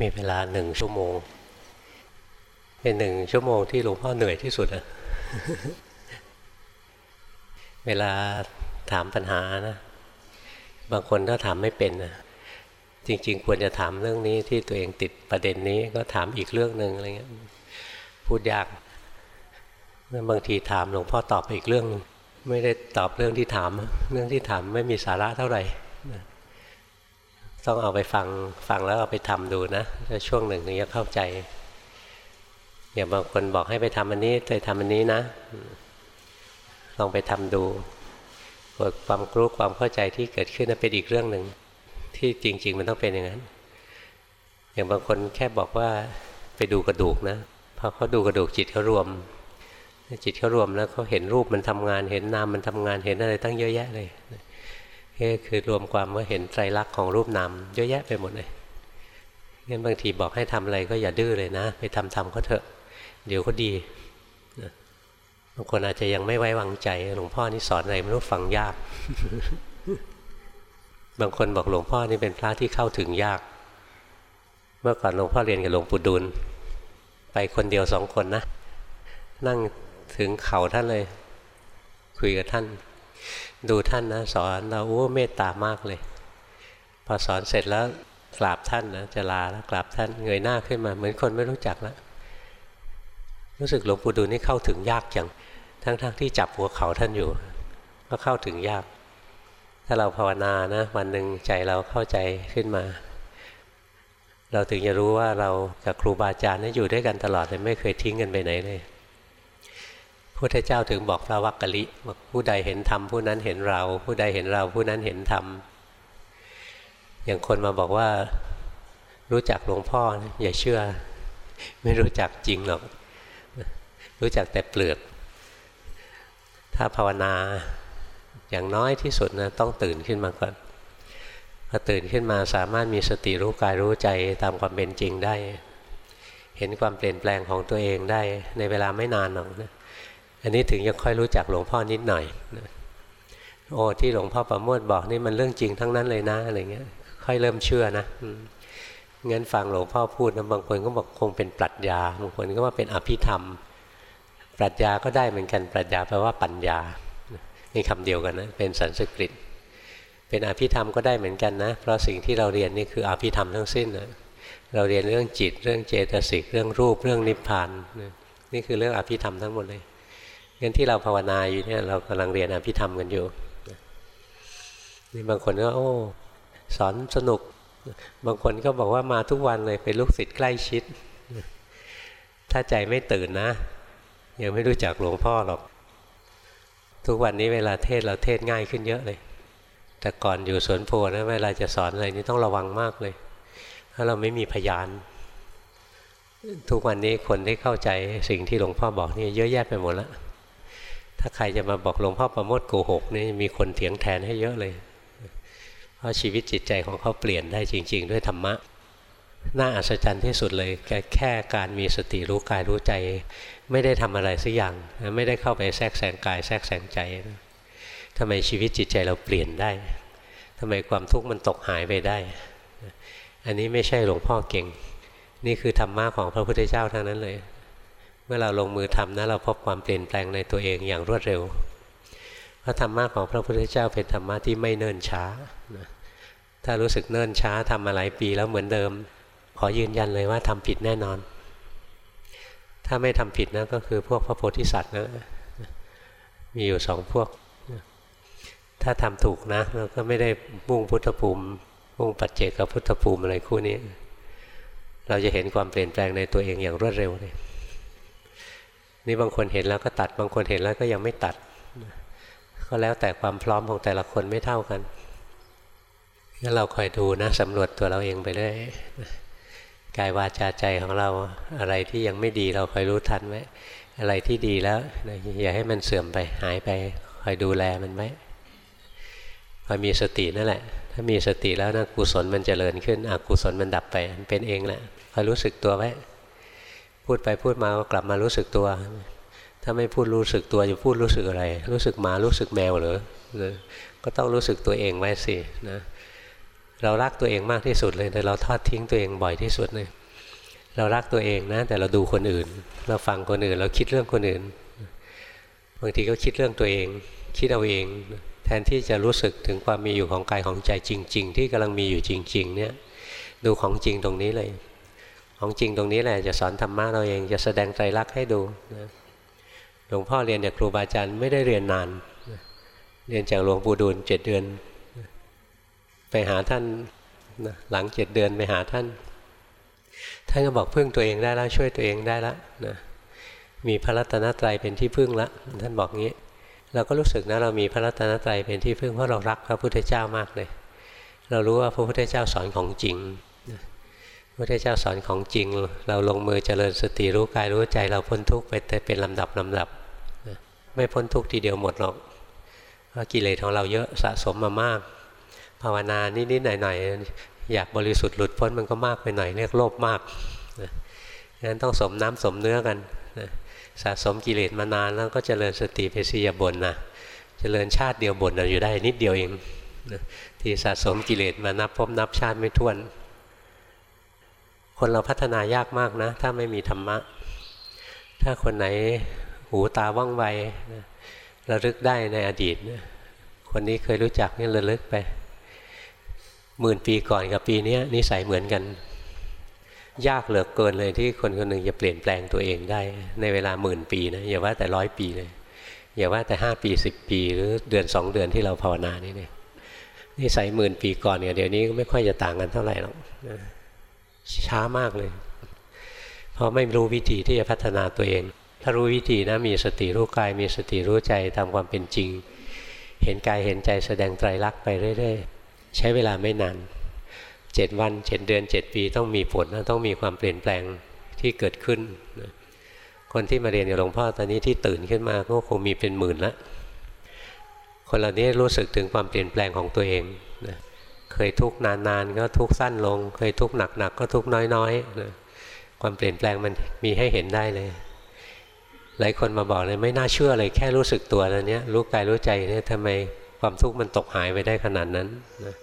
มีเวลาหนึ่งชั่วโมง เป็นหนึ่งชั่วโมงที่หลวงพ่อเหนื่อยที่สุดอะเวลาถามปัญหานะ บางคนถ้าถามไม่เป็นนะจริง ๆ ควรจะถามเรื่องนี้ที่ตัวเองติดประเด็นนี้ก็ถามอีกเรื่องหนึ่งอะไรเงี้ยพูดยากบางทีถามหลวงพ่อตอบอีกเรื่อง ไม่ได้ตอบเรื่องที่ถาม เรื่องที่ถามไม่มีสาระเท่าไหร่ ต้องเอาไปฟังฟังแล้วเอาไปทำดูนะถ้าช่วงหนึ่งถึงจะเข้าใจอย่างบางคนบอกให้ไปทำอันนี้ไปทำอันนี้นะ ลองไปทำดูความรู้ความเข้าใจที่เกิดขึ้นนั้นเป็นอีกเรื่องหนึ่งที่จริง ๆ มันต้องเป็นอย่างนั้น อย่างบางคนแค่บอกว่าไปดูกระดูกนะพอเขาดูกระดูกจิตเขารวม จิตเขารวมแล้วเขาเห็นรูปมันทำงาน เห็นนามมันทำงานเห็นอะไรตั้งเยอะแยะเลย นี่คือรวมความว่าเห็นไตรลักษณ์ของรูปนามเยอะแยะไปหมดเลยงั้นบางทีบอกให้ทำอะไรก็อย่าดื้อเลยนะ ไปทำทำเขาเถอะ เดี๋ยวก็ดีบางคนอาจจะยังไม่ไว้วางใจหลวงพ่อนี่สอนอะไรไม่รู้ฟังยาก บางคนบอกหลวงพ่อนี่เป็นพระที่เข้าถึงยาก เมื่อก่อนหลวงพ่อเรียนกับหลวงปู่ดูลไปคนเดียวสองคนนะ นั่งถึงเข่าท่านเลย คุยกับท่าน ดูท่านนะสอนเราโอ้เมตตามากเลย พอสอนเสร็จแล้วกราบท่านนะจะลาแล้วกราบท่านเงยหน้าขึ้นมา เหมือนคนไม่รู้จักแล้วรู้สึกหลวงปู่ดูลนี่เข้าถึงยากจังทั้งๆทที่จับหัวเขาท่านอยู่ ก็เข้าถึงยาก ถ้าเราภาวนานะวันหนึ่งใจเราเข้าใจขึ้นมา เราถึงจะรู้ว่าเรากับครูบาอาจารย์นี่อยู่ด้วยกันตลอดเลยไม่เคยทิ้งกันไปไหนเลย พุทธเจ้าถึงบอกพระวักกะลิบอกผู้ใดเห็นธรรมผู้นั้นเห็นเรา ผู้ใดเห็นเราผู้นั้นเห็นธรรมอย่างคนมาบอกว่า รู้จักหลวงพ่ออย่าเชื่อ ไม่รู้จักจริงหรอก รู้จักแต่เปลือก ถ้าภาวนาอย่างน้อยที่สุดนะต้องตื่นขึ้นมาก่อนพอตื่นขึ้นมาสามารถมีสติรู้กายรู้ใจตามความเป็นจริงได้ เห็นความเปลี่ยนแปลงของตัวเองได้ในเวลาไม่นานหรอกนะ อันนี้ถึงจะค่อยรู้จักหลวงพ่อนิดหน่อยโอ้ที่หลวงพ่อประโมทบอกนี่มันเรื่องจริงทั้งนั้นเลยนะอะไรเงี้ย ค่อยเริ่มเชื่อนะงั้นฟังหลวงพ่อพูดนะบางคนก็บอกคงเป็นปรัชญาบางคนก็ว่าเป็นอภิธรรม ปรัชญาก็ได้เหมือนกันปรัชญาแปลว่าปัญญานี่คำเดียวกันนะเป็นสันสกฤต เป็นอภิธรรมก็ได้เหมือนกันนะ เพราะสิ่งที่เราเรียนนี่คืออภิธรรมทั้งสิ้นนะเราเรียนเรื่องจิต เรื่องเจตสิกเรื่องรูปเรื่องนิพพานนี่คือเรื่องอภิธรรมทั้งหมดเลย งั้นที่เราภาวนาอยู่เนี่ยเรากำลังเรียนอภิธรรมกันอยู่นี่บางคนก็โอ้สอนสนุก บางคนก็บอกว่ามาทุกวันเลยเป็นลูกศิษย์ใกล้ชิด ถ้าใจไม่ตื่นนะยังไม่รู้จักหลวงพ่อหรอก ทุกวันนี้เวลาเทศเราเทศง่ายขึ้นเยอะเลย แต่ก่อนอยู่สวนโพนะเวลาจะสอนอะไรนี่ต้องระวังมากเลยเพราะเราไม่มีพยาน ทุกวันนี้คนที่เข้าใจสิ่งที่หลวงพ่อบอกนี่เยอะแยะไปหมดแล้ว ถ้าใครจะมาบอกหลวงพ่อประโมทโกหกนี่มีคนเถียงแทนให้เยอะเลย เพราะชีวิตจิตใจของเขาเปลี่ยนได้จริง ๆ ด้วยธรรมะน่าอัศจรรย์ที่สุดเลยแค่แค่การมีสติรู้กายรู้ใจ ไม่ได้ทำอะไรสักอย่าง ไม่ได้เข้าไปแทรกแซงกายแทรกแซงใจทำไมชีวิตจิตใจเราเปลี่ยนได้ทำไมความทุกข์มันตกหายไปได้ อันนี้ไม่ใช่หลวงพ่อเก่ง นี่คือธรรมะของพระพุทธเจ้าทั้งนั้นเลย มื่อเราลงมือทำนะเราพบความเปลี่ยนแปลงในตัวเองอย่างรวดเร็วพระธรรมะของพระพุทธเจ้าเป็นธรรมะที่ไม่เนิ่นช้า ถ้ารู้สึกเนิ่นช้าทำมาหลายปีแล้วเหมือนเดิม ขอยืนยันเลยว่าทำผิดแน่นอน ถ้าไม่ทำผิดนะก็คือพวกพระโพธิสัตว์นะมีอยู่สองพวก ถ้าทำถูกนะเราก็ไม่ได้มุ่งพุทธภูมิมุ่งปัจเจกกับพุทธภูมิอะไรคู่นี้ เราจะเห็นความเปลี่ยนแปลงในตัวเองอย่างรวดเร็วเลย นี่บางคนเห็นแล้วก็ตัด บางคนเห็นแล้วก็ยังไม่ตัด ก็แล้วแต่ความพร้อมของแต่ละคนไม่เท่ากันงั้นเราคอยดูนะสำรวจตัวเราเองไปได้กายวาจาใจของเราอะไรที่ยังไม่ดีเราคอยรู้ทันไว้อะไรที่ดีแล้วอย่าให้มันเสื่อมไปหายไปคอยดูแลมันไว้คอยมีสตินั่นแหละ ถ้ามีสติแล้วนะกุศลมันจเจริญขึ้นอกุศลมันดับไปมันเป็นเองแหละคอยรู้สึกตัวไว้ พูดไปพูดมาก็กลับมารู้สึกตัว ถ้าไม่พูดรู้สึกตัวจะพูดรู้สึกอะไร รู้สึกหมารู้สึกแมวหรือก็ต้องรู้สึกตัวเองไว้สินะเรารักตัวเองมากที่สุดเลยแต่เราทอดทิ้งตัวเองบ่อยที่สุดเลยเรารักตัวเองนะ แต่เราดูคนอื่น เราฟังคนอื่น เราคิดเรื่องคนอื่นบางทีก็คิดเรื่องตัวเอง คิดเอาเอง แทนที่จะรู้สึกถึงความมีอยู่ของกายของใจจริง ๆ ที่กำลังมีอยู่จริง ๆ เนี่ยดูของจริงตรงนี้เลย ของจริงตรงนี้แหละจะสอนธรรมะเราเองจะแสดงใจรักให้ดูหลวงพ่อเรียนจากครูบาอาจารย์ไม่ได้เรียนนาน เรียนจากหลวงปู่ดูลเจ็ดเดือน ไปหาท่านหลังเจ็ดเดือนไปหาท่าน ท่านก็บอกพึ่งตัวเองได้แล้วช่วยตัวเองได้แล้วนะมีพระรัตนตรัยเป็นที่พึ่งละท่านบอกงี้ เราก็รู้สึกนะเรามีพระรัตนตรัยเป็นที่พึ่งเพราะเรารักพระพุทธเจ้า มากเลย เรารู้ว่าพระพุทธเจ้าสอนของจริง พระพุทธเจ้าสอนของจริง เราลงมือเจริญสติรู้กายรู้ใจเราพ้นทุกข์ไปแต่เป็นลำดับลำดับ ไม่พ้นทุกข์ทีเดียวหมดหรอกเพราะกิเลสของเราเยอะสะสมมามาก ภาวนานิดๆหน่อยๆอยากบริสุทธิ์หลุดพ้นมันก็มากไปหน่อยเรียกโลภมากงั้นต้องสมน้ำสมเนื้อกันสะสมกิเลสมานานแล้วก็เจริญสติไปสียบนนะเจริญชาติเดียวบนเราอยู่ได้นิดเดียวเองที่สะสมกิเลสมานับพบนับชาติไม่ถ้วน คนเราพัฒนายากมากนะ ถ้าไม่มีธรรมะ ถ้าคนไหนหูตาว่องไวระลึกได้ในอดีตคนนี้เคยรู้จักนี่ระลึกไปหมื่นปีก่อนกับปีนี้นิสัยเหมือนกัน ยากเหลือเกินเลยที่คนคนหนึ่งจะเปลี่ยนแปลงตัวเองได้ ในเวลาหมื่นปีนะอย่าว่าแต่ร้อยปีเลย อย่าว่าแต่ห้าปีสิบปี หรือเดือนสองเดือนที่เราภาวนานี่เนี่ยนิสัยหมื่นปีก่อนเนี่ยเดี๋ยวนี้ก็ไม่ค่อยจะต่างกันเท่าไหร่หรอก ช้ามากเลย เพราะไม่รู้วิธีที่จะพัฒนาตัวเอง ถ้ารู้วิธีนะมีสติรู้กาย มีสติรู้ใจทำความเป็นจริง เห็นกายเห็นใจแสดงไตรลักษณ์ไปเรื่อยๆ ใช้เวลาไม่นานเจ็ดวันเจ็ดเดือนเจ็ดปีต้องมีผลต้องมีความเปลี่ยนแปลงที่เกิดขึ้น คนที่มาเรียนกับหลวงพ่อตอนนี้ที่ตื่นขึ้นมาก็คงมีเป็นหมื่นละคนเหล่านี้รู้สึกถึงความเปลี่ยนแปลงของตัวเองนะ เคยทุกนานๆก็ทุกสั้นลง เคยทุกหนักๆก็ทุกน้อยๆนะความเปลี่ยนแปลงมันมีให้เห็นได้เลย หลายคนมาบอกเลยไม่น่าเชื่อเลยแค่รู้สึกตัวแล้วเนี้ยรู้กายรู้ใจเนี่ยทำไมความทุกข์มันตกหายไปได้ขนาดนั้นนะ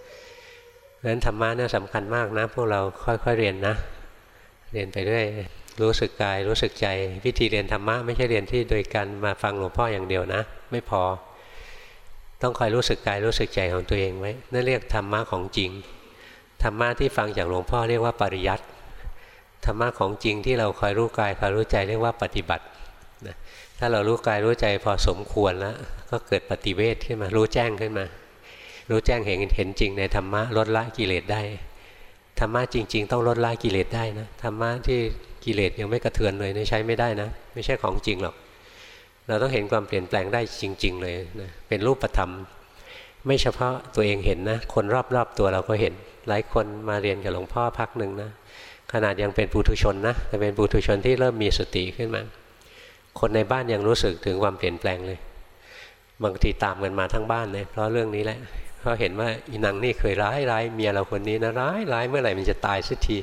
เพราะฉะนั้นธรรมะเนี่ยสำคัญมากนะ พวกเราค่อยๆเรียนนะ เรียนไปเรื่อยรู้สึกกายรู้สึกใจ วิธีเรียนธรรมะไม่ใช่เรียนที่โดยการมาฟังหลวงพ่ออย่างเดียวนะ ไม่พอ ต้องคอยรู้สึกกายรู้สึกใจของตัวเองไว้นั่นเรียกธรรมะของจริงธรรมะที่ฟังจากหลวงพ่อเรียกว่าปริยัติธรรมะของจริงที่เราคอยรู้กายคอยรู้ใจเรียกว่าปฏิบัตินะถ้าเรารู้กายรู้ใจพอสมควรแล้วก็เกิดปฏิเวทขึ้นมารู้แจ้งขึ้นมา รู้แจ้งเห็นเห็นจริงในธรรมะลดละกิเลสได้ธรรมะจริง ๆ ต้องลดละกิเลสได้นะธรรมะที่กิเลสยังไม่กระเทือนเลยนี่ใช้ไม่ได้นะ ไม่ใช่ของจริงหรอก เราต้องเห็นความเปลี่ยนแปลงได้จริง ๆ เลยนะเป็นรูปธรรม ไม่เฉพาะตัวเองเห็นนะ คนรอบๆตัวเราก็เห็น หลายคนมาเรียนกับหลวงพ่อพักหนึ่งนะ ขนาดยังเป็นปุถุชนนะ แต่เป็นปุถุชนที่เริ่มมีสติขึ้นมา คนในบ้านยังรู้สึกถึงความเปลี่ยนแปลงเลย บางทีตามกันมาทั้งบ้านเลย เพราะเรื่องนี้แหละเพราะเห็นว่าอีนางนี่เคยร้ายร้ายเมียเราคนนี้นะร้ายร้ายเมื่อไหร่มันจะตายสักที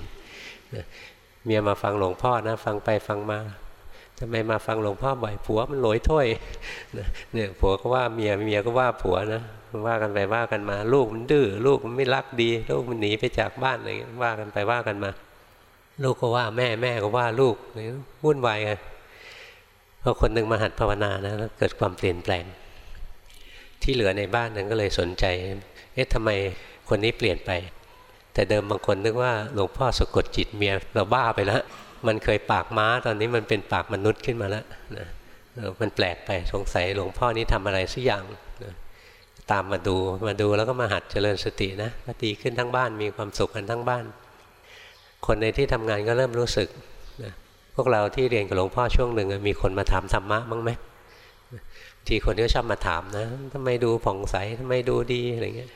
เมียมาฟังหลวงพ่อนะ ฟังไปฟังมา ทำไมมาฟังหลวงพ่อบ่อยผัวมันหลอยถ้วยเนี่ยผัวก็ว่าเมียเมียก็ว่าผัวนะว่ากันไปว่ากันมา ลูกมันดื้อลูกมันไม่รักดีลูกมันหนีไปจากบ้านอะไรเงี้ยว่ากันไปว่ากันมา ลูกก็ว่าแม่แม่ก็ว่าลูกนี่วุ่นวายกันพอคนหนึ่งมาหัดภาวนานะแล้วเกิดความเปลี่ยนแปลง ที่เหลือในบ้านนั้นก็เลยสนใจ เอ๊ะทำไมคนนี้เปลี่ยนไป แต่เดิมบางคนนึกว่าหลวงพ่อสะกดจิตเมียเราบ้าไปแล้ว มันเคยปากม้าตอนนี้มันเป็นปากมนุษย์ขึ้นมาแล้วนะมันแปลกไปสงสัยหลวงพ่อนี้ทำอะไรสักอย่างนะตามมาดูมาดูแล้วก็มาหัดเจริญสตินะก็ดีขึ้นทั้งบ้านมีความสุขกันทั้งบ้าน คนในที่ทำงานก็เริ่มรู้สึกพวกเราที่เรียนกับหลวงพ่อช่วงหนึ่งมีคนมาถามธรรมะบ้างไหมทีคนก็ชอบมาถามนะทำไมดูผ่องใสทำไมดูดีอะไรเงี้ย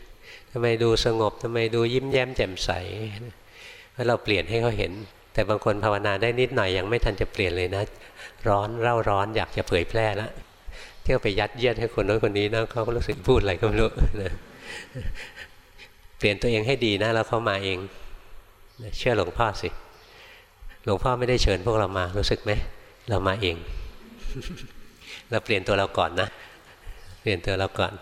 ทำไมดูสงบทำไมดูยิ้มแย้มแจ่มใสเพราะเราเปลี่ยนให้เขาเห็น แต่บางคนภาวนาได้นิดหน่อยยังไม่ทันจะเปลี่ยนเลยนะ ร้อนเร่าร้อนอยากจะเผยแพร่แล้วเที่ยวไปยัดเยียดให้คนน้นคนนี้นะเขาก็รู้สึกพูดอะไรก็ไม่รู้นะเปลี่ยนตัวเองให้ดีนะแล้วเขามาเองเชื่อหลวงพ่อสิหลวงพ่อไม่ได้เชิญพวกเรามารู้สึกไหมเรามาเอง เราเปลี่ยนตัวเราก่อนนะ เปลี่ยนตัวเราก่อน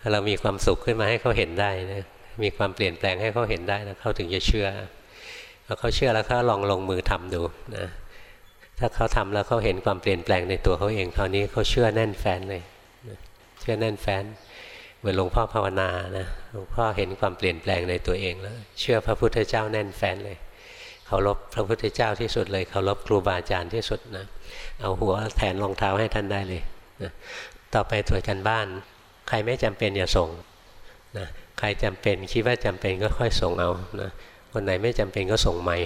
ถ้าเรามีความสุขขึ้นมาให้เขาเห็นได้นะมีความเปลี่ยนแปลงให้เขาเห็นได้นะเขาถึงจะเชื่อ พอเขาเชื่อแล้วเขาลองลงมือทำดูนะถ้าเขาทำแล้วเขาเห็นความเปลี่ยนแปลงในตัวเขาเองคราวนี้เขาเชื่อแน่นแฟนเลยเชื่อแน่นแฟนเหมือนหลวงพ่อภาวนานะหลวงพ่อเห็นความเปลี่ยนแปลงในตัวเองแล้ว เชื่อพระพุทธเจ้าแน่นแฟนเลยเคารพพระพุทธเจ้าที่สุดเลยเคารพครูบาอาจารย์ที่สุดนะเอาหัวแทนรองเท้าให้ท่านได้เลยนะต่อไปตรวจกันบ้าน ใครไม่จำเป็นอย่าส่งนะใครจำเป็นคิดว่าจำเป็นก็ค่อยส่งเอานะ คนไหนไม่จำเป็นก็ส่งใหม่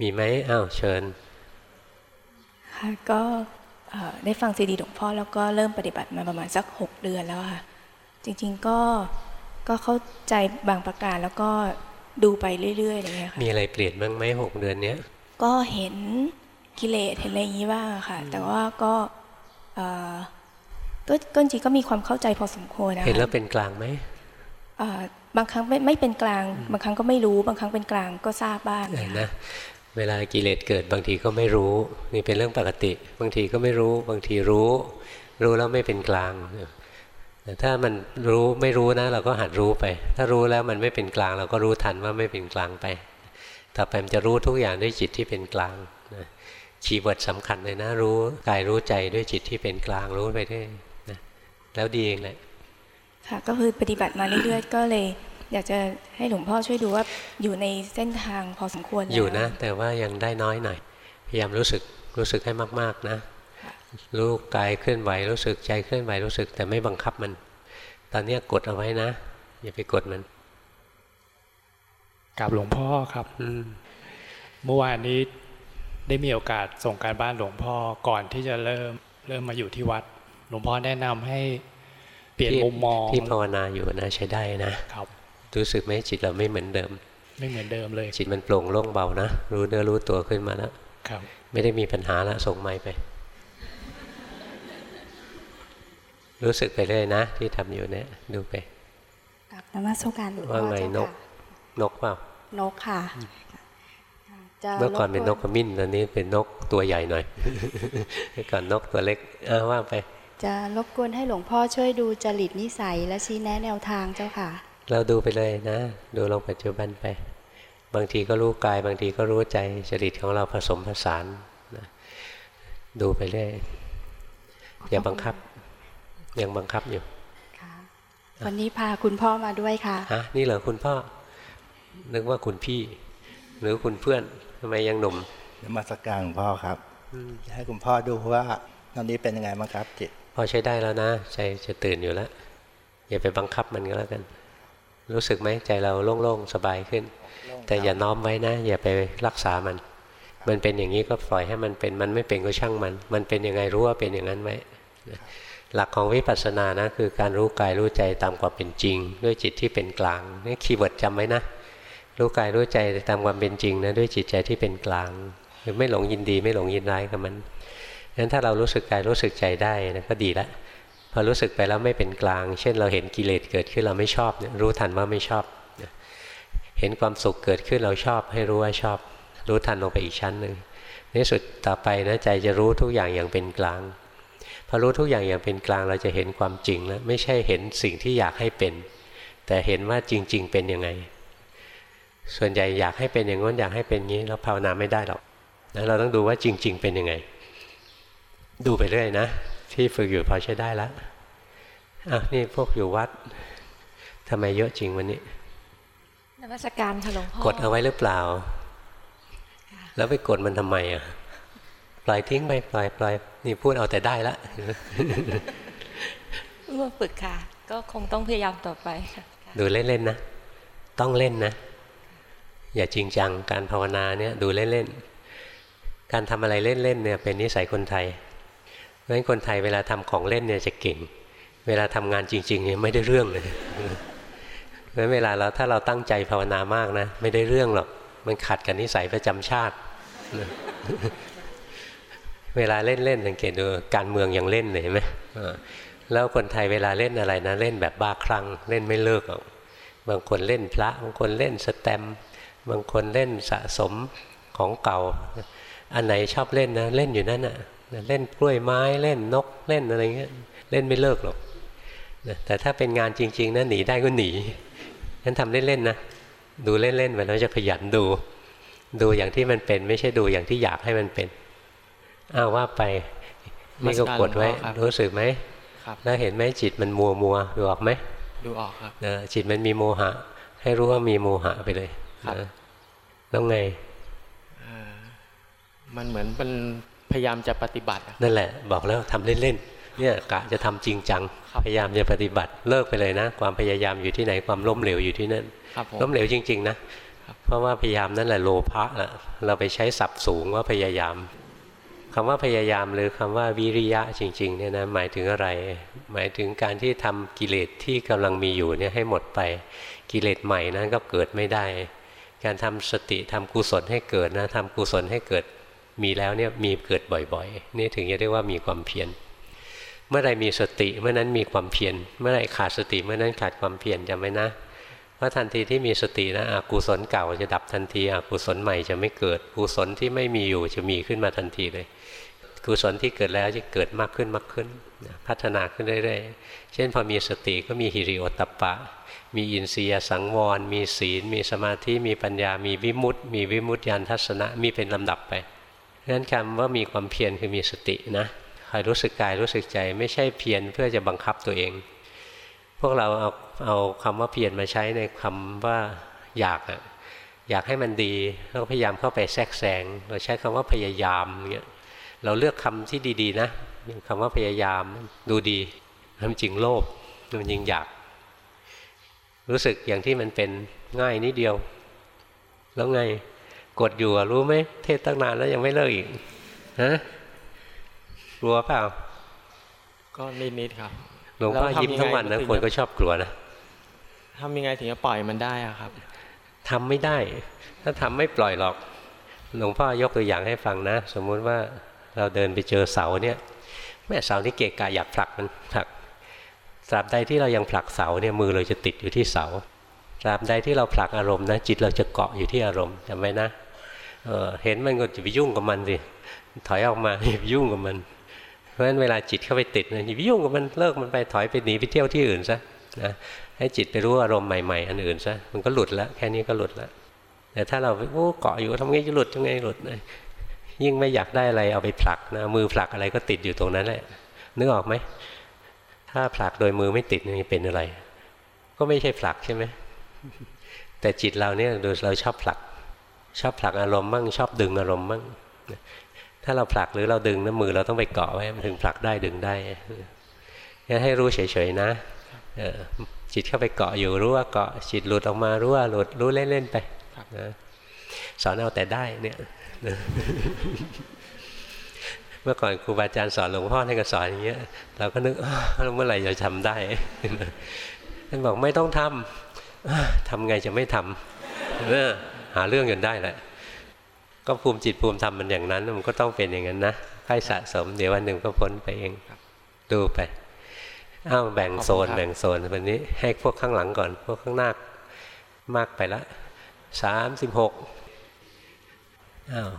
มีไหมอ้าวเชิญ ค่ะก็ได้ฟังซีดีหลวงพ่อแล้วก็เริ่มปฏิบัติมาประมาณสักหกเดือนแล้วค่ะ จริงๆก็ก็เข้าใจบางประการแล้วก็ดูไปเรื่อยๆอะไรเงี้ยค่ะ มีอะไรเปลี่ยนบ้างไหมหกเดือนเนี้ย ก็เห็นกิเลสเห็นอะไรอย่างนี้บ้างค่ะ แต่ว่าก็ก็จริงก็มีความเข้าใจพอสมควรนะ เห็นแล้วเป็นกลางไหม บางครั้งไม่ไม่เป็นกลาง บางครั้งก็ไม่รู้ บางครั้งเป็นกลางก็ทราบบ้างนะเวลากิเลสเกิดบางทีก็ไม่รู้นี่เป็นเรื่องปกติ บางทีก็ไม่รู้ บางทีรู้ รู้แล้วไม่เป็นกลางแต่ถ้ามันรู้ไม่รู้นะ เราก็หัดรู้ไป ถ้ารู้แล้วมันไม่เป็นกลาง เราก็รู้ทันว่าไม่เป็นกลางไปต่อไปมันจะรู้ทุกอย่างด้วยจิตที่เป็นกลางนะคีย์เวิร์ดสำคัญเลยนะ รู้กายรู้ใจด้วยจิตที่เป็นกลางรู้ไปได้นะแล้วดีเองแหละ ค่ะก็คือปฏิบัติมาเรื่อยๆ ก็เลย อยากจะให้หลวงพ่อช่วยดูว่าอยู่ในเส้นทางพอสมควรอยู่นะ แต่ว่ายังได้น้อยหน่อยพยายามรู้สึกรู้สึกให้มากๆนะรู้กายเคลื่อนไหวรู้สึกใจเคลื่อนไหวรู้สึก แต่ไม่บังคับมัน ตอนนี้กดเอาไว้นะ อย่าไปกดมันกับหลวงพ่อครับเมื่อวานนี้ได้มีโอกาสส่งการบ้านหลวงพ่อก่อนที่จะเริ่มเริ่มมาอยู่ที่วัด หลวงพ่อแนะนำให้ เปลี่ยนมุมมองที่ภาวนาอยู่นะใช้ได้นะครับรู้สึกไหมจิตเราไม่เหมือนเดิม ไม่เหมือนเดิมเลย จิตมันโปร่งโล่งเบานะ รู้เนื้อรู้ตัวขึ้นมาแล้วครับ ไม่ได้มีปัญหาละส่งไม้ไป รู้สึกไปเลยนะ ที่ทำอยู่เนี่ยดูไปกับนมัสการว่าไงนก นกเปล่านกค่ะเมื่อก่อนเป็นนกขมิ้นตอนนี้เป็นนกตัวใหญ่หน่อยเมื่อก่อนนกตัวเล็กเออว่าไป จะรบกวนให้หลวงพ่อช่วยดูจริตนิสัยและชี้แนะแนวทางเจ้าค่ะ เราดูไปเลยนะ ดูลงปัจจุบันไป บางทีก็รู้กาย บางทีก็รู้ใจจริตของเราผสมผสานนะดูไปเรื่อยอย่าบังคับยังบังคับอยู่วันนี้พาคุณพ่อมาด้วยค่ะฮะนี่เหรอคุณพ่อ นึกว่าคุณพี่ หรือคุณเพื่อนทำไมยังหนุ่มมาสักการพ่อครับให้คุณพ่อดูว่าตอนนี้เป็นยังไงบ้างครับจิตพ อใช้ได้แล้วนะ ใจจะตื่นอยู่แล้ว อย่าไปบังคับมันก็แล้วกัน รู้สึกไหมใจเราโล่งๆสบายขึ้น แต่อย่าน้อมไว้นะ อย่าไปรักษามัน มันเป็นอย่างนี้ก็ปล่อยให้มันเป็นมันไม่เป็นก็ช่างมัน มันเป็นยังไงรู้ว่าเป็นอย่างนั้นไว้หลักของวิปัสสนานะคือการรู้กายรู้ใจตามความเป็นจริง ด้วยจิตที่เป็นกลางนี่ keyword จำไว้นะรู้กายรู้ใจตามความเป็นจริงนะด้วยจิตใจที่เป็นกลาง คือไม่หลงยินดีไม่หลงยินร้ายกับมัน งั้นถ้าเรารู้สึกกายรู้สึกใจได้นะก็ดีแล้วพอรู้สึกไปแล้วไม่เป็นกลาง เช่น เราเห็นกิเลสเกิดขึ้นเราไม่ชอบเนี่ยรู้ทันว่าไม่ชอบ เห็นความสุขเกิดขึ้นเราชอบ ให้รู้ว่าชอบ รู้ทันลงไปอีกชั้นหนึ่งในสุดต่อไปนะใจจะรู้ทุกอย่างอย่างเป็นกลางพอรู้ทุกอย่างอย่างเป็นกลางเราจะเห็นความจริงแล้วไม่ใช่เห็นสิ่งที่อยากให้เป็น แต่เห็นว่าจริง ๆ เป็นยังไง ส่วนใหญ่อยากให้เป็นอย่างนั้นอยากให้เป็นงี้ แล้วภาวนาไม่ได้หรอกนะเราต้องดูว่าจริง ๆ เป็นยังไง ดูไปเรื่อยนะ ที่ฝึกอยู่พอใช้ได้แล้วอะนี่พวกอยู่วัดทำไมเยอะจริงวันนี้นมัสการค่ะหลวงพ่อกดเอาไว้หรือเปล่า แล้วไปกดมันทำไมอะปล่อยทิ้งไปปล่อยปล่อยนี่พูดเอาแต่ได้ละเมื่อฝึกค่ะ ก็คงต้องพยายามต่อไปค่ะดูเล่นๆนะ ต้องเล่นนะ อย่าจริงจังการภาวนาเนี่ยดูเล่นๆ การทำอะไรเล่นๆเนี่ยเป็นนิสัยคนไทย ราะฉะนั้นคนไทยเวลาทำของเล่นเนี่ยจะเก่ง เวลาทำงานจริงๆเนี่ยไม่ได้เรื่องเลยเพราะฉะนั้นเวลาเราถ้าเราตั้งใจภาวนามากนะ ไม่ได้เรื่องหรอกมันขัดกับนิสัยประจำชาติ เวลาเล่นเล่นสังเกตดูการเมืองยังเล่นเลยเห็นไหมแล้วคนไทยเวลาเล่นอะไรนะ เล่นแบบบ้าคลั่งเล่นไม่เลิกหรอกบางคนเล่นพระบางคนเล่นสแตมบางคนเล่นสะสมของเก่า อันไหนชอบเล่นนะ เล่นอยู่นั่นอะ เล่นกล้วยไม้เล่นนกเล่นอะไรเงี้ยเล่นไม่เลิกหรอกนะแต่ถ้าเป็นงานจริง ๆนะหนีได้ก็หนีฉันทำเล่นๆนะดูเล่นๆไปแล้วจะขยันดู ดูอย่างที่มันเป็น ไม่ใช่ดูอย่างที่อยากให้มันเป็นอ้าวว่าไปนี่ก็กดไว้ครับรู้สึกไหมครับแล้วเห็นไหมจิตมันมัวมัวๆดูออกไหมดูออกครับเออจิตมันมีโมหะ ให้รู้ว่ามีโมหะไปเลยครับนะแล้วไงมันเหมือนเป็น พยายามจะปฏิบัติอะนั่นแหละ บอกแล้วทำเล่นๆเนี่ยกะจะทำจริงจังครับพยายามจะปฏิบัติเลิกไปเลยนะ ความพยายามอยู่ที่ไหนความล้มเหลวอยู่ที่นั่นครับผมล้มเหลวจริง ๆ นะเพราะว่าพยายามนั่นแหละโลภะละเราไปใช้ศัพท์สูงว่าพยายามคำว่าพยายามหรือคำว่าวิริยะจริงๆเนี่ยนะหมายถึงอะไร หมายถึงการที่ทำกิเลสที่กำลังมีอยู่เนี่ยให้หมดไปกิเลสใหม่นั้นก็เกิดไม่ได้ การทำสติทำกุศลให้เกิดนะทำกุศลให้เกิด มีแล้วเนี่ยมีเกิดบ่อยๆ นี่ถึงจะเรียกว่ามีความเพียร เมื่อไรมีสติเมื่อนั้นมีความเพียร เมื่อไรขาดสติเมื่อนั้นขาดความเพียรจำไว้นะเพราทันทีที่มีสตินะอกุศลเก่าจะดับทันทีอกุศลใหม่จะไม่เกิดกุศลที่ไม่มีอยู่จะมีขึ้นมาทันทีเลยกุศลที่เกิดแล้วจะเกิดมากขึ้นมากขึ้น พัฒนาขึ้นเรื่อยๆ เช่นพอมีสติก็มีฮิริโอตปะ มีอินทรียสังวร มีศีล มีสมาธิ มีปัญญา มีวิมุตติ มีวิมุตติญาณทัศนะ มีเป็นลำดับไป ฉะนั้นคำว่ามีความเพียรคือมีสตินะคอยรู้สึกกายรู้สึกใจไม่ใช่เพียรเพื่อจะบังคับตัวเอง พวกเราเอาเอาคำว่าเพียรมาใช้ในคำว่าอยากอะอยากให้มันดีเราพยายามเข้าไปแทรกแซงเราใช้คำว่าพยายามเงี้ยเราเลือกคำที่ดีๆนะคำว่าพยายามดูดีมันจริงโลภมันจริงอยาก รู้สึกอย่างที่มันเป็นง่ายนิดเดียว แล้วไง กดอยู่อะรู้ไหมเทศตั้งนานแล้วยังไม่เลิกอีกฮะกลัวเปล่า ก็นิดๆครับหลวงพ่อแล้วทำยิ้มทั้งวันนะยังไงคนก็ชอบกลัวนะทำยังไงถึงจะปล่อยมันได้อะครับทำไม่ได้ ถ้าทำไม่ปล่อยหรอก หลวงพ่อยกตัวอย่างให้ฟังนะ สมมุติว่าเราเดินไปเจอเสาเนี่ยแม่เสานี่เกะกะอยากผลักมันผลักตราบใดที่เรายังผลักเสาเนี่ยมือเราจะติดอยู่ที่เสาตราบใดที่เราผลักอารมณ์นะจิตเราจะเกาะอยู่ที่อารมณ์จำไว้นะ เห็นมันก็จะไปยุ่งกับมันสิถอยออกมาอย่าไปยุ่งกับมัน เพราะฉะนั้นเวลาจิตเข้าไปติดนะอย่าไปยุ่งกับมันเลิกมันไปถอยไปหนีไปเที่ยวที่อื่นซะนะให้จิตไปรู้อารมณ์ใหม่ๆ อันอื่นซะมันก็หลุดแล้วแค่นี้ก็หลุดแล้วแต่ถ้าเราโอ้เกาะอยู่ทำไงจะหลุดทำไงหลุดนะยิ่งไม่อยากได้อะไรเอาไปผลักนะมือผลักอะไรก็ติดอยู่ตรงนั้นแหละนึกออกไหมถ้าผลักโดยมือไม่ติดนี่เป็นอะไร ก็ไม่ใช่ผลักใช่ไหมแต่จิตเราเนี่ยโดยเราชอบผลัก ชอบผลักอารมณ์มั่งชอบดึงอารมณ์มั่งถ้าเราผลักหรือเราดึงนะมือเราต้องไปเกาะไว้มันถึงผลักได้ดึงได้งั้นให้รู้เฉยๆนะเออจิตเข้าไปเกาะอยู่รู้ว่าเกาะจิตหลุดออกมารู้ว่าหลุดรู้เล่นๆไปครับนะสอนเอาแต่ได้เนี่ยเมื่อก่อนครูบาอาจารย์สอนหลวงพ่อให้ก็สอนอย่างเงี้ยเราก็นึกอ้าวเมื่อไหร่จะทำได้ท่านบอกไม่ต้องทำอ้าวทำไงจะไม่ทำเออหาเรื่องจนได้แหละก็ภูมิจิตภูมิธรรมมันอย่างนั้น มันก็ต้องเป็นอย่างนั้นนะค่อยสะสมเดี๋ยววันหนึ่งก็พ้นไปเองดูไปอ้าวแบ่งโซนขอบคุณครับแบ่งโซนวันนี้ให้พวกข้างหลังก่อน พวกข้างหน้ามากไปละสามสิบหกอ้าว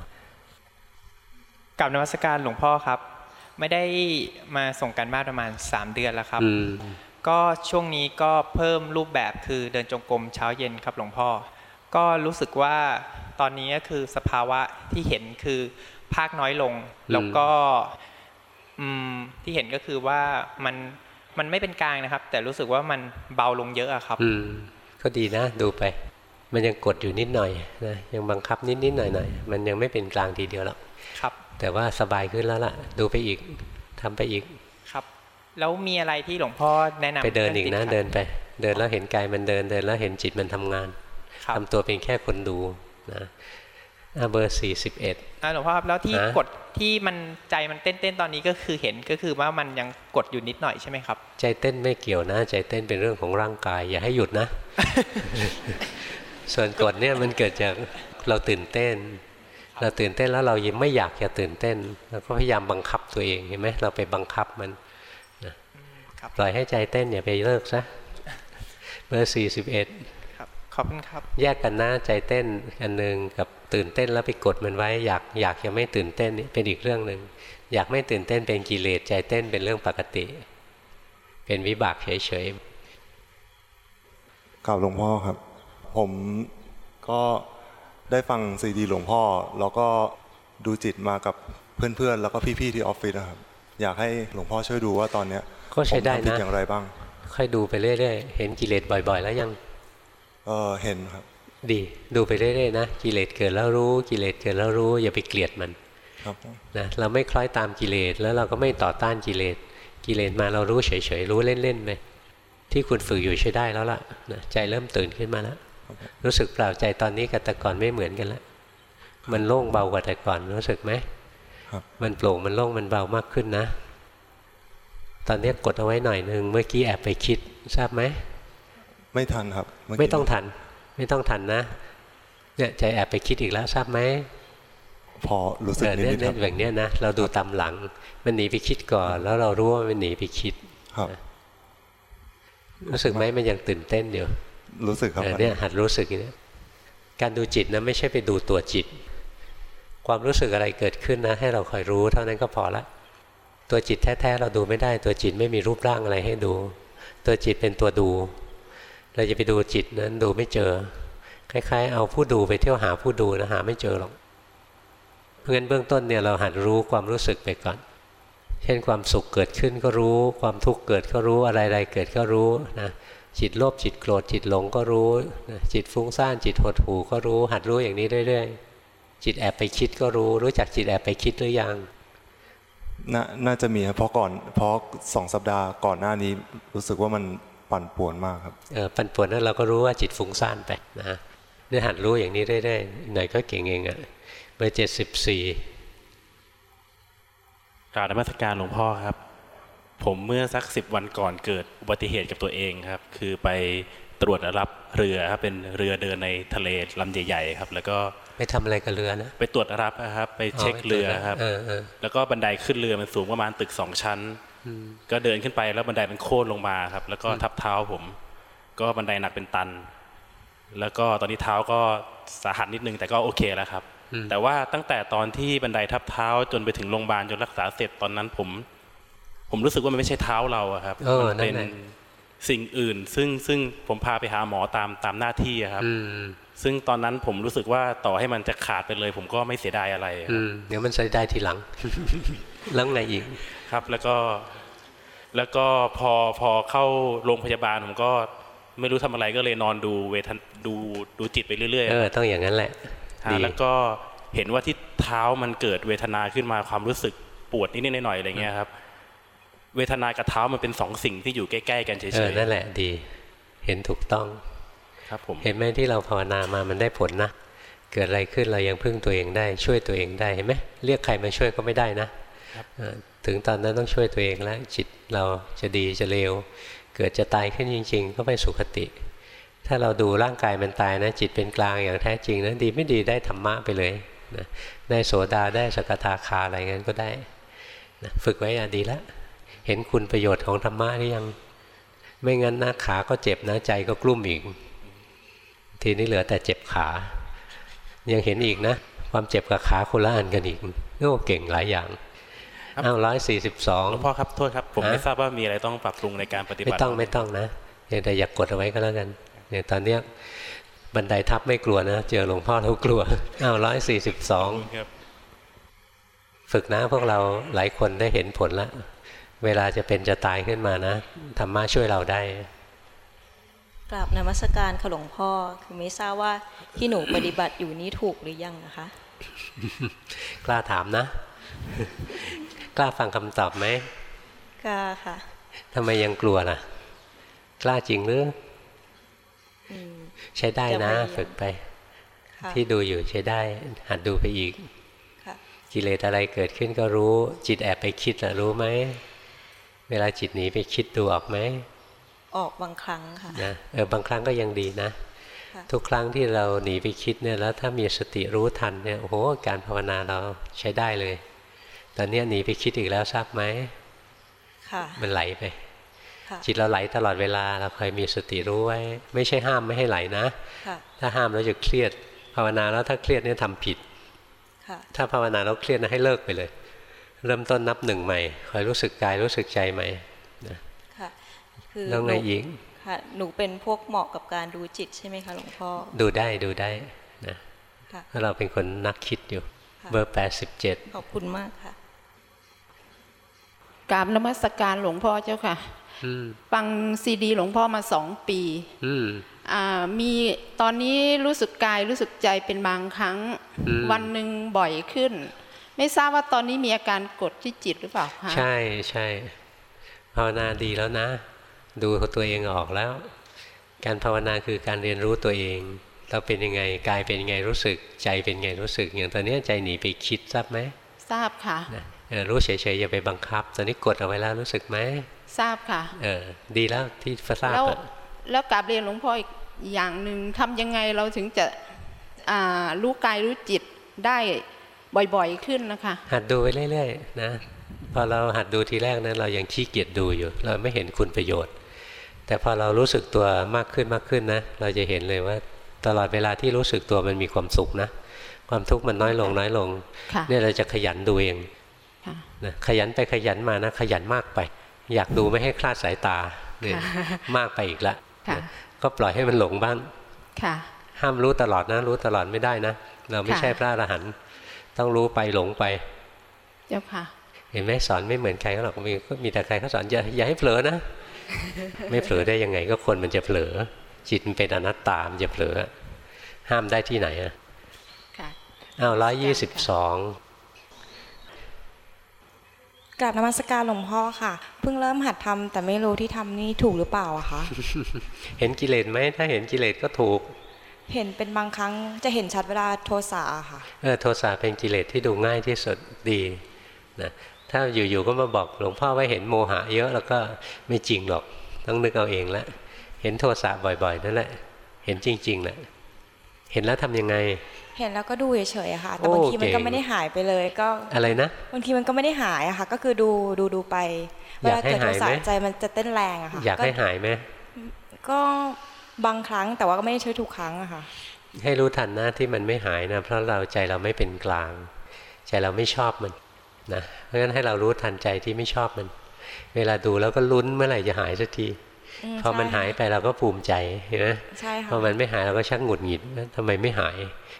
กับนวัสการหลวงพ่อครับ ไม่ได้มาส่งกันบ้านประมาณ 3 เดือนแล้วครับอืมก็ช่วงนี้ก็เพิ่มรูปแบบคือเดินจงกรมเช้าเย็นครับหลวงพ่อ ก็รู้สึกว่าตอนนี้ก็คือสภาวะที่เห็นคือภาคน้อยลง แล้วก็อืมที่เห็นก็คือว่ามันมันไม่เป็นกลางนะครับ แต่รู้สึกว่ามันเบาลงเยอะอะครับอืมก็ดีนะดูไป มันยังกดอยู่นิดหน่อยนะยังบังคับนิดนิดๆหน่อยหน่อยๆมันยังไม่เป็นกลางทีเดียวหรอกครับ แต่ว่าสบายขึ้นแล้วล่ะ ดูไปอีกทำไปอีกครับ แล้วมีอะไรที่หลวงพ่อแนะนำไปเดินอีกนะรื่องติดขัดเดินไป เดินแล้วเห็นกายมันเดินเดินแล้วเห็นจิตมันทำงานครับ ทำตัวเป็นแค่คนดูนะอะเบอร์สี่สิบเอ็ดอ่าหลวงพ่อครับแล้วที่ฮะกดที่มันใจมันเต้นเต้นๆตอนนี้ก็คือเห็นก็คือว่ามันยังกดอยู่นิดหน่อยใช่ไหมครับ ใจเต้นไม่เกี่ยวนะ ใจเต้นเป็นเรื่องของร่างกาย อย่าให้หยุดนะ ส่วนกดเนี่ยมันเกิดจากเราตื่นเต้น เราตื่นเต้นแล้วเรายังไม่อยากจะตื่นเต้นเราก็พยายามบังคับตัวเองเห็นไหมเราไปบังคับมันนะครับปล่อยให้ใจเต้นอย่าไปเลิกซะเบอร์สี่สิบเอ็ดครับข อบคุณครับ แยกกันนะใจเต้นอันหนึ่งกับตื่นเต้นแล้วไปกดมันไว้ อยากอยากจะไม่ตื่นเต้นนี่เป็นอีกเรื่องหนึ่งอยากไม่ตื่นเต้นเป็นกิเลสใจเต้นเป็นเรื่องปกติ เป็นวิบากเฉยกับหลวงพ่อครับ ผมก็ได้ฟังซีดีหลวงพ่อ แล้วก็ดูจิตมากับเพื่อนๆ แล้วก็พี่ๆที่ออฟฟิศนะครับ อยากให้หลวงพ่อช่วยดูว่าตอนเนี้ยๆก็ใช้ได้ผมทำผิดนะอย่างไรบ้าง ค่อยดูไปเรื่อยๆ เห็นกิเลสบ่อย ๆ แล้วยัง เออเห็นครับ ดีดูไปเรื่อยๆนะกิเลสเกิดแล้วรู้กิเลสเกิดแล้วรู้ อย่าไปเกลียดมันครับนะเราไม่คล้อยตามกิเลสแล้วเราก็ไม่ต่อต้านกิเลสกิเลสมาเรารู้เฉยๆรู้เล่นๆไปที่คุณฝึกอยู่ใช้ได้แล้วล่ะนะใจเริ่มตื่นขึ้นมาแล้วรู้สึกเปล่าใจตอนนี้กับแต่ก่อนไม่เหมือนกันแล้วมันโล่งเบากว่าแต่ก่อนรู้สึกไหมครับมันโปร่งมันโล่งมันเบามากขึ้นนะ ตอนนี้กดเอาไว้หน่อยหนึ่งเมื่อกี้แอบไปคิดทราบไหม ไม่ทันครับเกี้ไม่ต้องทัน ไม่ต้องทันนะ เนี่ยใจแอบไปคิดอีกแล้วทราบไหมพอรู้สึกเออนิเนี่ยดๆคเนี่ยรับแบบเนี้ยนะเราดูตามหลัง มันหนีไปคิดก่อน แล้วเรารู้ว่ามันหนีไปคิดครับรู้สึกไหมมันยังตื่นเต้นอยู่รู้สึกครับเออเนี่ยหัดรู้สึกอย่างนี้การดูจิตนะไม่ใช่ไปดูตัวจิต ความรู้สึกอะไรเกิดขึ้นนะ ให้เราคอยรู้ เท่านั้นก็พอละ ตัวจิตแท้ๆเราดูไม่ได้ ตัวจิตไม่มีรูปร่างอะไรให้ดู ตัวจิตเป็นตัวดู เราจะไปดูจิตนั้นดูไม่เจอ คล้าย ๆ เอาผู้ดูไปเที่ยวหาผู้ดูนะหาไม่เจอหรอกเพราะงั้นเบื้องต้นเนี่ยเราหัดรู้ความรู้สึกไปก่อน เช่นความสุขเกิดขึ้นก็รู้ ความทุกข์เกิดก็รู้อะไรๆเกิดก็รู้นะจิตโลภจิตโกรธจิตหลงก็รู้นะจิตฟุ้งซ่านจิตหดหู่ก็รู้ หัดรู้อย่างนี้เรื่อยๆจิตแอบไปคิดก็รู้รู้จักจิตแอบไปคิดหรือยังน่าน่าจะมีเพราะก่อนเพราะสองสัปดาห์ก่อนหน้านี้รู้สึกว่ามัน ปั่นป่วนมากครับเออปันป่วนนั้นเราก็รู้ว่าจิตฟุ้งซ่านไปนะเนี่ยหัดรู้อย่างนี้เรื่อยๆหน่อยก็เก่งเองอะเบอร์เจ็ดสิบสี่กราบนมัสการหลวงพ่อครับ ผมเมื่อสักสิบวันก่อนเกิดอุบัติเหตุกับตัวเองครับ คือไปตรวจรับเรือครับเป็นเรือเดินในทะเลลำใหญ่ๆครับ แล้วก็ไปทำอะไรกับเรือนะไปตรวจรับนะครับ ไปเช็คเรือครับเออเออแล้วก็บันไดขึ้นเรือมันสูงประมาณตึกสองชั้น ก็เดินขึ้นไปแล้วบันไดมันโค่นลงมาครับ แล้วก็ทับเท้าผม ก็บันไดหนักเป็นตัน แล้วก็ตอนนี้เท้าก็สาหัสนิดนึงแต่ก็โอเคแล้วครับ แต่ว่าตั้งแต่ตอนที่บันไดทับเท้าจนไปถึงโรงพยาบาลจนรักษาเสร็จตอนนั้นผม ผมรู้สึกว่ามันไม่ใช่เท้าเราอะครับเออมัเป็นนั่นแหละสิ่งอื่น ซึ่งซึ่งผมพาไปหาหมอตามตามหน้าที่อะครับอืมซึ่งตอนนั้นผมรู้สึกว่าต่อให้มันจะขาดไปเลย ผมก็ไม่เสียดายอะไรคอืรับมเดี๋ยวมันใช้ได้ทีหลัง แล้วไงอีกครับแล้วก็แล้วก็พอพอเข้าโรงพยาบาลผมก็ไม่รู้ทำอะไรก็เลยนอนดูเวทนดูดูจิตไปเรื่อยๆเออต้องอย่างนั้นแหละฮะดีแล้วก็เห็นว่าที่เท้ามันเกิดเวทนาขึ้นมาความรู้สึกปวดนิดๆหน่อยๆอะไรเงี้ยครับ เวทนากับเท้ามันเป็นสองสิ่งที่อยู่ใกล้ ๆ กันเฉเออยนั่นแหละดี เห็นถูกต้องๆครับผมเห็นไหมที่เราภาวนามามันได้ผลนะเกิดอะไรขึ้นเรายังพึ่งตัวเองได้ช่วยตัวเองได้เห็นไหมเรียกใครมาช่วยก็ไม่ได้นะเออ ถึงตอนนั้นต้องช่วยตัวเองแล้ว จิตเราจะดีจะเลวเกิดจะตายขึ้นจริง ๆ ก็ไปสุคติ ถ้าเราดูร่างกายมันตายนะ จิตเป็นกลางอย่างแท้จริงนะดีไม่ดีได้ธรรมะไปเลยนะได้โสดาได้สกทาคาอะไรเงี้ยก็ได้นะฝึกไว้อะดีแล้วเห็นคุณประโยชน์ของธรรมะหรือยัง ไม่งั้นนะขาก็เจ็บนะใจก็กลุ้มอีก ทีนี้เหลือแต่เจ็บขา ยังเห็นอีกนะ ความเจ็บกับขาคนละอันกันอีกโอ้เก่งหลายอย่าง อ้าวร้อยสี่สิบสองหลวงพ่อครับโทษครับ ผมฮะไม่ทราบว่ามีอะไรต้องปรับปรุงในการปฏิไม่บัติต้องไม่ต้องนะเพียงแต่อย่ากกดเอาไว้ก็แล้วกันเนี่ยตอนเนี้ยบันไดทับไม่กลัวนะ เจอหลวงพ่อแล้วกลัวอ้าวร้อยสี่สิบสองครับฝึกนะพวกเราหลายคนได้เห็นผลแล้วเวลาจะเป็นจะตายขึ้นมานะธรรมะช่วยเราได้กราบนมัสการค่ะหลวงพ่อคือไม่ทราบว่าที่หนูปฏิบัติอยู่นี้ถูกหรือยังนะคะ กล้าถามนะ กล้าฟังคำตอบไหมก็ค่ะทำไมยังกลัวล่ะ กล้าจริงหรืออืมใช้ได้นะจะพยายามฝึกไปค่ะที่ดูอยู่ใช้ได้ หัดดูไปอีกค่ะกิเลสอะไรเกิดขึ้นก็รู้ จิตแอบไปคิดล่ะรู้ไหมเวลาจิตหนีไปคิดดูออกไหมออกบางครั้งค่ะนะเออบางครั้งก็ยังดีนะค่ะทุกครั้งที่เราหนีไปคิดเนี่ยแล้วถ้ามีสติรู้ทันเนี่ยโอ้โหการภาวนาเราใช้ได้เลย ตอนเนี้ยหนีไปคิดอีกแล้วทราบไหมค่ะมันไหลไปค่ะจิตเราไหลตลอดเวลาเราคอยมีสติรู้ไว้ ไม่ใช่ห้ามไม่ให้ไหลนะค่ะถ้าห้ามแล้วจะเครียด ภาวนาแล้วถ้าเครียดเนี่ยทำผิดค่ะถ้าภาวนาแล้วเครียดนะให้เลิกไปเลย เริ่มต้นนับหนึ่งใหม่คอยรู้สึกกายรู้สึกใจใหม่นะค่ะคือแล้วไงหนูอีกค่ะหนูเป็นพวกเหมาะกับการดูจิตใช่ไหมคะหลวงพ่อ ดูได้ดูได้นะค่ะเพราะเราเป็นคนนักคิดอยู่ค่ะเบอร์แปดสิบเจ็ดขอบคุณมากค่ะ กราบนมัสการหลวงพ่อเจ้าค่ะอืมฟังซีดีหลวงพ่อมาสองปีอืมอ่ามีตอนนี้รู้สึกกายรู้สึกใจเป็นบางครั้งอืมวันหนึ่งบ่อยขึ้น ไม่ทราบว่าตอนนี้มีอาการกดที่จิตหรือเปล่าคะใช่ใช่ภาวนาดีแล้วนะ ดูตัวเองออกแล้ว การภาวนาคือการเรียนรู้ตัวเอง เราเป็นยังไงกายเป็นยังไงรู้สึก ใจเป็นยังไงรู้สึก อย่างตอนนี้ใจหนีไปคิดทราบไหมทราบค่ะนะเออ รู้เฉยๆอย่าไปบังคับ ตอนนี้กดเอาไว้แล้วรู้สึกไหมทราบค่ะ เออ ดีแล้วที่ทราบแล้วอะแล้วกราบเรียนหลวงพ่ออีกอย่างหนึ่งทำยังไงเราถึงจะอ่ารู้กายรู้จิตได้บ่อยๆขึ้นนะคะ หัดดูไปเรื่อยๆนะพอเราหัดดูทีแรกนั้นเรายังขี้เกียจดูอยู่ เราไม่เห็นคุณประโยชน์ แต่พอเรารู้สึกตัวมากขึ้นมากขึ้นนะเราจะเห็นเลยว่าตลอดเวลาที่รู้สึกตัวมันมีความสุขนะ ความทุกข์มันน้อยลงน้อยลงค่ะเนี่ยเราจะขยันดูเองค่ะ นะขยันไปขยันมานะขยันมากไป อยากดูไม่ให้คลาดสายตาเนี่ยค่ะมากไปอีกละค่ะนะก็ปล่อยให้มันหลงบ้างค่ะห้ามรู้ตลอดนะ รู้ตลอดไม่ได้นะ เราไม่ค่ะใช่พระอรหันต์ต้องรู้ไปหลงไป เจ้าค่ะ เห็นไหมสอนไม่เหมือนใครเขาหรอกมีก็มีแต่ใครเขาสอนอย่าอย่าให้เผลอนะ ไม่เผลอได้ยังไงก็คนมันจะเผลอ จิตมันเป็นอนัตตามันจะเผลอ ห้ามได้ที่ไหนอะค่ะอ้าวร้อยยี่สิบสอง กราบนมัสการหลวงพ่อค่ะ เพิ่งเริ่มหัดทำแต่ไม่รู้ที่ทำนี่ถูกหรือเปล่าอะคะเห็นกิเลสไหมถ้าเห็นกิเลสก็ถูก เห็นเป็นบางครั้งจะเห็นชัดเวลาโทสะอะค่ะเออโทสะเป็นกิเลสที่ดูง่ายที่สุดดีนะถ้าอยู่ๆก็มาบอกหลวงพ่อว่าเห็นโมหะเยอะแล้วก็ไม่จริงหรอกต้องนึกเอาเองละเห็นโทสะบ่อยๆนั่นแหละเห็นจริงๆแหละ เห็นแล้วทำยังไง เห็นแล้วก็ดูเฉยๆอะค่ะ แต่โอ้บางทีมันก็เก่งไม่ได้หายไปเลยก็อะไรนะ บางทีมันก็ไม่ได้หายอะค่ะ ก็คือดูดูดูไปเวอยาลากให้เกิดโทหายสะไหมใจมันจะเต้นแรงอะค่ะอยากให้ก็หายไหมก็บางครั้งแต่ว่าก็ไม่ได้ใช้ทุกครั้งอะค่ะ ให้รู้ทันนะที่มันไม่หายนะเพราะเราใจเราไม่เป็นกลาง ใจเราไม่ชอบมันนะเพราะฉะนั้นให้เรารู้ทันใจที่ไม่ชอบมัน เวลาดูแล้วก็ลุ้นเมื่อไหร่จะหายสักทีอืม พอมันใช่หายไปเราก็ภูมิใจเห็นไหมใช่ค่ะพอมันไม่หายเราก็ชักหงุดหงิดว่าทำไมไม่หาย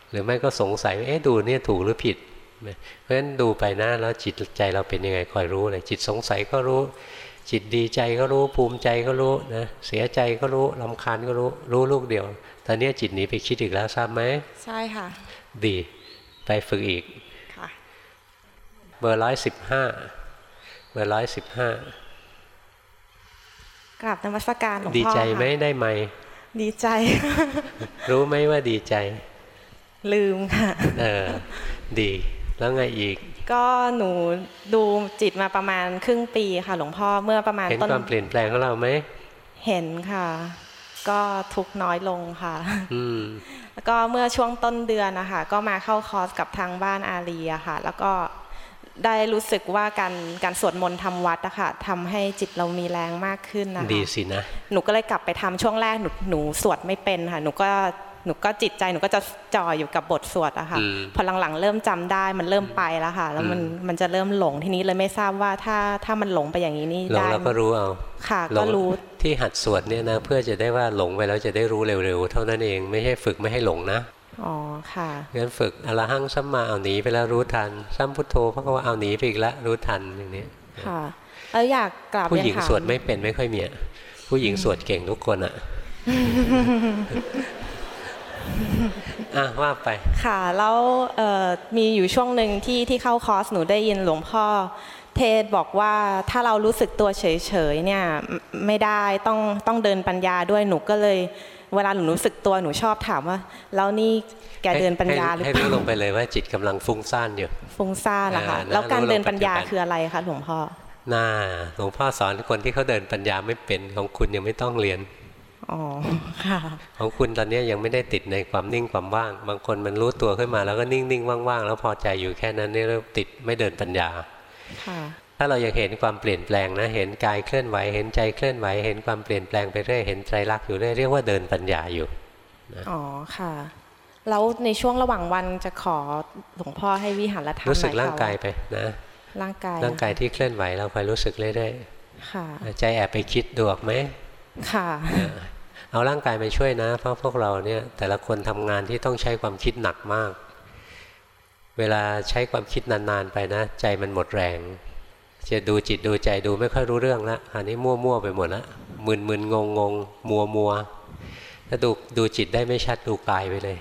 หรือไม่ก็สงสัยว่าเอ๊ะดูเนี่ยถูกหรือผิด เพราะฉะนั้นดูไปนะแล้วจิตใจเราเป็นยังไงคอยรู้เลยจิตสงสัยก็รู้ จิตดีใจก็รู้ภูมิใจก็รู้นะเสียใจก็รู้ลำคาญก็รู้รู้ลูกเดียว ตอนนี้จิตหนีไปคิดอีกแล้วทราบไหมใช่ค่ะ ดีไปฝึกอีกค่ะเบอร์ร้อยสิบห้าเบอร์ร้อยสิบห้า กราบนมัสการหลวงพ่อดีใจไหมค่ะได้ไหมดีใจ รู้ไหมว่าดีใจ ลืมค่ะเออดีแล้วไงอีก ก็หนูดูจิตมาประมาณครึ่งปีค่ะ หลวงพ่อเมื่อประมาณเห็นต้นความเปลี่ยนแปลงของเราไหมเห็นค่ะ ก็ทุกข์น้อยลงค่ะอืมแล้วก็เมื่อช่วงต้นเดือนนะคะก็มาเข้าคอร์สกับทางบ้านอารีอะค่ะ แล้วก็ ได้รู้สึกว่าการการสวดมนต์ทำวัดอะค่ะทำให้จิตเรามีแรงมากขึ้นนะคะดีสินะหนูก็เลยกลับไปทำช่วงแรกหนูหนูสวดไม่เป็นค่ะหนูก็หนูก็จิตใจหนูก็จะจ่ออยู่กับบทสวดอะค่ะอืมพอหลังๆ เริ่มจำได้มันเริ่มไปแล้วค่ะ แล้วมันอืมมันจะเริ่มหลงทีนี้เลยไม่ทราบว่าถ้าถ้ามันหลงไปอย่างนี้นี่หลงได้แล้วก็รู้เอาค่ะหลก็งรู้ที่หัดสวดเนี่ยนะเพื่อจะได้ว่าหลงไปแล้วจะได้รู้เร็วๆ เท่านั้นเองไม่ใช่ฝึกไม่ให้หลงนะ อ๋อค่ะงั้นฝึกอรหังสัมมาเอาหนีไปแล้วรู้ทันสัมพุทโธเพราะว่าเอาหนีไปอีกแล้วรู้ทันอย่างนี้ค่ะแล้วอยากกราบผู้เรียนหญิงถามสวดไม่เป็นไม่ค่อยมีอะผู้หญิงสวดเก่งทุกคนอะอะว่าไปค่ะแล้วเอ่อมีอยู่ช่วงหนึ่งที่ที่เข้าคอร์สหนูได้ยินหลวงพ่อเทศบอกว่าถ้าเรารู้สึกตัวเฉยๆเนี่ยไม่ไม่ได้ต้องต้องเดินปัญญาด้วยหนูก็เลย เวลาหนูรู้สึกตัวหนูชอบถามว่า แล้วนี่แกเดินปัญญาหรือให้เปรู้ล่าลงไปเลยว่าจิตกำลังฟุ้งซ่านอยู่ฟุ้งซ่านนะคะอ่านะแล้วการเดินปัญญารู้ลงปัจจุบันคืออะไรคะหลวงพ่อน่าหลวงพ่อสอนคนที่เขาเดินปัญญาไม่เป็นของคุณยังไม่ต้องเรียนอ๋อค่ะของคุณตอนนี้ยังไม่ได้ติดในความนิ่งความว่าง บางคนมันรู้ตัวขึ้นมาแล้วก็นิ่งๆว่างๆแล้วพอใจอยู่แค่นั้นนี่เริ่มติดไม่เดินปัญญาค่ะ ถ้าเรายังเห็นความเปลี่ยนแปลงนะ เห็นกายเคลื่อนไหว เห็นใจเคลื่อนไหว เห็นความเปลี่ยนแปลงไปเรื่อย เห็นไตรลักษณ์อยู่เรื่อย เรียกว่าเดินปัญญาอยู่อ๋อค่ะ แล้วในช่วงระหว่างวันจะขอหลวงพ่อให้วิหารธรรมรู้สึกหน่อยค่ะร่างกายไปนะ ร่างกาย ร่างกายที่เคลื่อนไหวเราคอยรู้สึกเรื่อยค่ะ ใจแอบไปคิดดูออกไหม ค่ะ เอาร่างกายมาช่วยนะ เพราะพวกเราเนี่ยแต่ละคนทำงานที่ต้องใช้ความคิดหนักมาก เวลาใช้ความคิดนานๆไปนะ ใจมันหมดแรง จะดูจิตดูใจดูไม่ค่อยรู้เรื่องละอันนี้มั่วๆไปหมดละมึนมึนงงงมัวมัวถ้าดูดูจิตได้ไม่ชัดดูกายไปเลย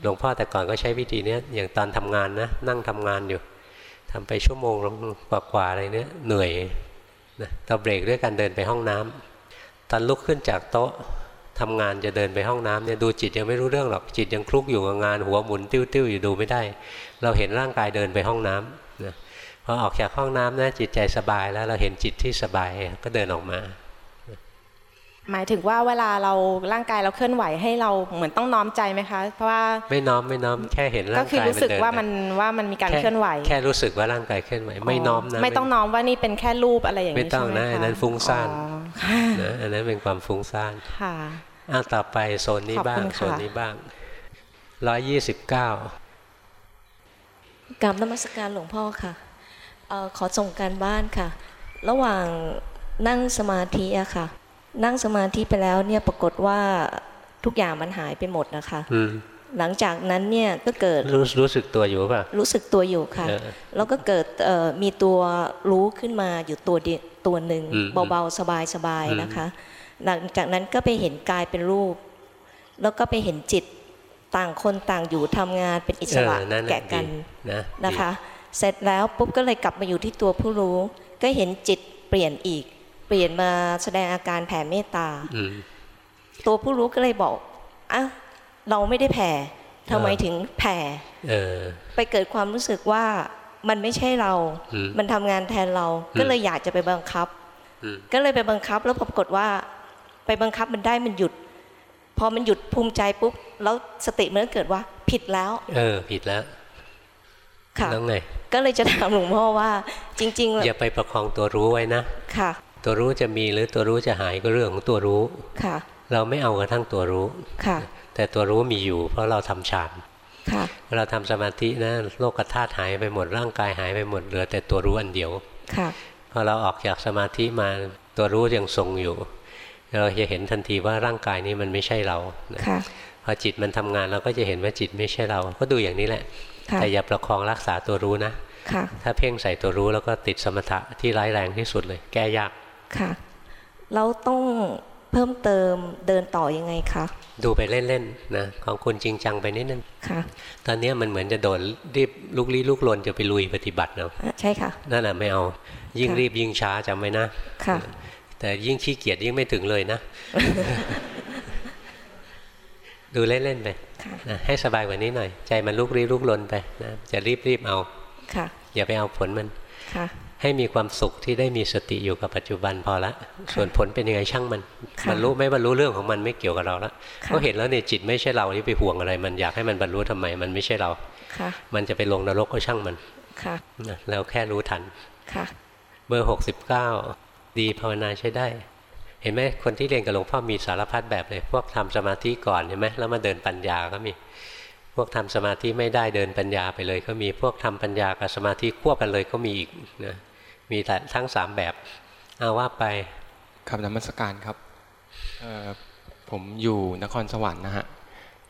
หลวงพ่อแต่ก่อนก็ใช้วิธีนี้อย่างตอนทำงานนะนั่งทำงานอยู่ทำไปชั่วโมงกว่าๆอะไรเนี้ยเหนื่อยนะเราเบรกด้วยการเดินไปห้องน้ำตอนลุกขึ้นจากโต๊ะทำงานจะเดินไปห้องน้ำเนี่ยดูจิตยังไม่รู้เรื่องหรอกจิตยังคลุกอยู่กับงานหัวหมุนติ้วๆอยู่ดูไม่ได้ เราเห็นร่างกายเดินไปห้องน้ำนะ พอออกจากห้องน้ำนะจิตใจสบายแล้วเราเห็นจิตที่สบายก็เดินออกมา หมายถึงว่าเวลาเราร่างกายเราเคลื่อนไหวให้เราเหมือนต้องน้อมใจไหมคะ เพราะว่าไม่น้อมไม่น้อมแค่เห็นร่างกายก็คือรู้สึกเดินว่าไปมันว่ามันมีการแค่เคลื่อนไหว แค่รู้สึกว่าร่างกายเคลื่อนไหวไม่น้อมนะไม่ต้องน้อมว่านี่เป็นแค่รูปอะไรอย่างไม่นี้ต้องใช่ไหมนะคะอันนั้นฟุ้งซ่านอ๋อค่ะนะอันนั้นเป็นความฟุ้งซ่านค่ะอ้าวต่อไปโซนนี้ขอบบ้างคุณค่ะโซนนี้บ้างร้อยยี่สิบเก้ากราบนมัสการหลวงพ่อค่ะเออ ขอส่งการบ้านค่ะ ระหว่างนั่งสมาธิอะค่ะ นั่งสมาธิไปแล้วเนี่ยปรากฏว่าทุกอย่างมันหายไปหมดนะคะอืมหลังจากนั้นเนี่ยก็เกิดรู้รู้สึกตัวอยู่ป่ะรู้สึกตัวอยู่ค่ะเออแล้วก็เกิดเอ่อมีตัวรู้ขึ้นมาอยู่ตัวเดียวตัวหนึ่งอืมเบาๆสบายอืมๆนะคะ หลังจากนั้นก็ไปเห็นกายเป็นรูป แล้วก็ไปเห็นจิตต่างคนต่างอยู่ทำงานเป็นอิสระเออนั่นน่ะแก่กันดีนะนะคะดี เสร็จแล้วปุ๊บก็เลยกลับมาอยู่ที่ตัวผู้รู้ ก็เห็นจิตเปลี่ยนอีก เปลี่ยนมาแสดงอาการแผ่เมตตาอืมตัวผู้รู้ก็เลยบอกอะเราไม่ได้แผ่ทำไมเออถึงแผ่เออไปเกิดความรู้สึกว่ามันไม่ใช่เราอืมมันทำงานแทนเราอืมก็เลยอยากจะไปบังคับอืมก็เลยไปบังคับแล้วปรากฏว่า ไปบังคับมันได้มันหยุด พอมันหยุดภูมิใจปุ๊บ แล้วสติมันก็เกิดว่า ผิดแล้ว เออ ผิดแล้วค่ะ แล้วไงก็เลยจะถามหลวงพ่อว่า จริงๆแล้วอย่าไปประคองตัวรู้ไว้นะค่ะ ตัวรู้จะมีหรือตัวรู้จะหายก็เรื่องของตัวรู้ค่ะ เราไม่เอากระทั่งตัวรู้ค่ะ แต่ตัวรู้มีอยู่ เพราะเราทำฌานค่ะเวลาทำสมาธินะโลกธาตุหายไปหมดร่างกายหายไปหมดเหลือ แต่ตัวรู้อันเดียวค่ะพอเราออกจากสมาธิมาตัวรู้ยังทรงอยู่เราจะเห็นทันทีว่าร่างกายนี้มันไม่ใช่เรานะค่ะพอจิตมันทำงานเราก็จะเห็นว่าจิตไม่ใช่เรา ก็ดูอย่างนี้แหละค่ะ แต่อย่าประคองรักษาตัวรู้นะค่ะถ้าเพ่งใส่ตัวรู้แล้วก็ติดสมถะที่ร้ายแรงที่สุดเลย แก้ยากค่ะเราต้องเพิ่มเติมเดินต่อยังไงคะดูไปเล่นๆนะของคุณจริงจังไปนิดนึงค่ะ ตอนนี้มันเหมือนจะโดดรีบลุกลี้ลุกลนจะไปลุยปฏิบัติเนาะอะใช่ค่ะนั่นแหละไม่เอา ยิ่งค่ะรีบยิ่งช้าจำไว้นะค่ะ แต่ยิ่งขี้เกียจยิ่งไม่ถึงเลยนะ ดูเล่นๆไป นะให้สบายกว่านี้หน่อย ใจมันลุกลี้ลุกลนไปนะจะรีบรีบๆเอาค่ะอย่าไปเอาผลมันค่ะให้มีความสุขที่ได้มีสติอยู่กับปัจจุบันพอละ ส่วนผลเป็นยังไงช่างมันค่ะบรรลุไม่บรรลุเรื่องของมันไม่เกี่ยวกับเราละค่ะเขาเห็นแล้วเนี่ยจิตไม่ใช่เราที่ไปห่วงอะไร มันอยากให้มันบรรลุทำไมมันไม่ใช่เราค่ะมันจะไปลงนรกก็ช่างมันค่ะนะเราแค่รู้ทันค่ะ เบอร์หกสิบเก้าดีภาวนาใช้ได้เห็นไหมคนที่เรียนกับหลวงพ่อมีสารพัดแบบเลย พวกทำสมาธิก่อนเห็นไหมแล้วมาเดินปัญญาก็มี พวกทำสมาธิไม่ได้เดินปัญญาไปเลย ก็มีพวกทำปัญญากับสมาธิควบกันเลยก็มีอีกนะมีแต่ทั้งสามแบบเอาว่าไปครับนมัสการครับเอ่อผมอยู่นครสวรรค์นะฮะ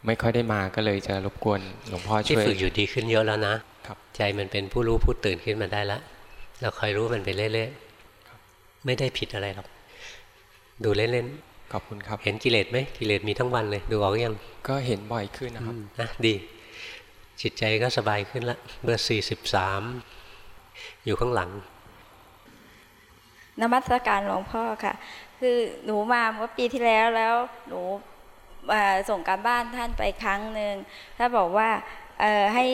ไม่ค่อยได้มาก็เลยจะรบกวนหลวงพ่อที่ช่วยฝึกอยู่ดีขึ้นเยอะแล้วนะครับใจมันเป็นผู้รู้ผู้ตื่นขึ้นมาได้แล้วเราคอยรู้มันไปเรื่อยๆไม่ได้ผิดอะไรหรอก ดูเล่นขอบคุณครับๆเห็นกิเลสไหมกิเลสมีทั้งวันเลย ดูออกยังก็เห็นบ่อยขึ้นนะครับนะดี จิตใจก็สบายขึ้นละเบอร์สี่สิบสามอยู่ข้างหลังนมัสการหลวงพ่อค่ะ คือหนูมาเมื่อปีที่แล้วแล้วหนูเอ่อส่งการบ้านท่านไปครั้งหนึ่งถ้านบอกว่าเอ่อให้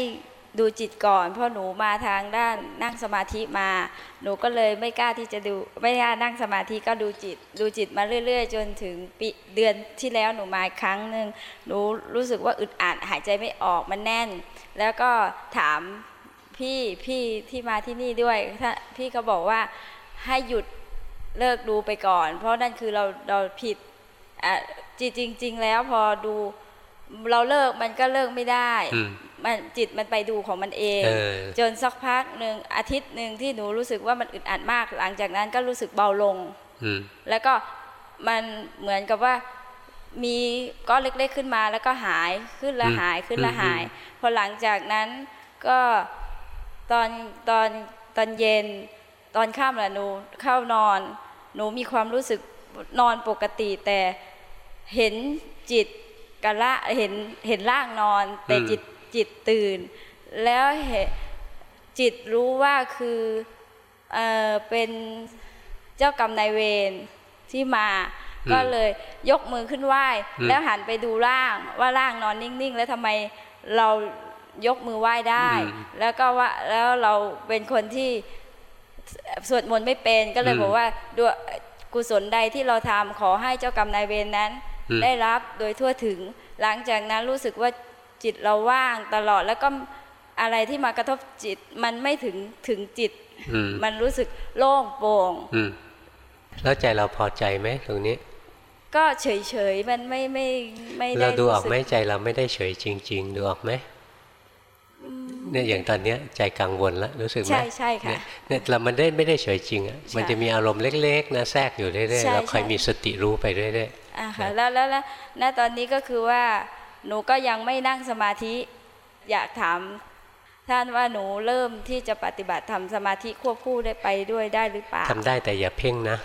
ดูจิตก่อน เพราะหนูมาทางด้านนั่งสมาธิมา หนูก็เลยไม่กล้าที่จะดูไม่กล้านั่งสมาธิก็ดูจิต ดูจิตมาเรื่อย ๆ จนถึงปีเดือนที่แล้วหนูมาครั้งหนึ่งหนูรู้สึกว่าอึดอัดหายใจไม่ออกมันแน่น แล้วก็ถามพี่พี่ที่มาที่นี่ด้วยถ้าพี่เขาบอกว่าให้หยุดเลิกดูไปก่อน เพราะนั่นคือเราเราผิดอะจริงจริง ๆ แล้วพอดูเราเลิกมันก็เลิกไม่ได้ มมันจิตมันไปดูของมันเองเออจนสักพักหนึ่งอาทิตย์หนึ่งที่หนูรู้สึกว่ามันอึดอัดมาก หลังจากนั้นก็รู้สึกเบาลงอืมแล้วก็มันเหมือนกับว่ามีก้อนเล็กๆขึ้นมาแล้วก็หายขึ้นแล้วอืมหายขึ้นแล้วอืมหาย พอหลังจากนั้นก็ตอนตอนตอนเย็น ตอนค่ำแหละหนูเข้านอน หนูมีความรู้สึกนอนปกติ แต่เห็นจิตกะละเห็นเห็นร่างนอน แต่อืมจิต จิตตื่น แล้วเห็นจิตรู้ว่าคือเออเป็นเจ้ากรรมนายเวรที่มาอืมก็เลยยกมือขึ้นไหว้อืมแล้วหันไปดูร่างว่าร่างนอนนิ่ง ๆ แล้วทำไมเรายกมือไหว้ได้ แล้วก็ว่าแล้วเราเป็นคนที่สวดมนต์ไม่เป็นก็เลยอืมบอกว่าด้วยกุศลใดที่เราทำขอให้เจ้ากรรมนายเวรนั้นอืมได้รับโดยทั่วถึง หลังจากนั้นรู้สึกว่า จิตเราว่างตลอดแล้วก็อะไรที่มากระทบจิตมันไม่ถึงถึงจิตอืมมันรู้สึกโล่งโปร่งอืมแล้วใจเราพอใจไหมตรงนี้ ก็เฉยๆมันไม่ไม่ไม่ได้เราดูออกไหมรู้สึใจเราไม่ได้เฉยจริง ๆ ดูออกไหมเนี่ยอย่างตอนเนี้ยใจกังวลแล้วรู้สึกไหมใช่ใช่ค่ะเนี่ยเนี่ยเรามันได้ไม่ได้เฉยจริงอะมันจะมีอารมณ์เล็กๆนะแทรกอยู่เรื่อยใช่ๆเราคอยใช่มีสติรู้ไปเรื่อยอ่าค่ะแล้วแล้วแล้วณตอนนี้ก็คือว่า หนูก็ยังไม่นั่งสมาธิ อยากถามท่านว่าหนูเริ่มที่จะปฏิบัติทำสมาธิควบคู่ได้ไปด้วยได้หรือเปล่าๆทำได้แต่อย่าเพ่งนะ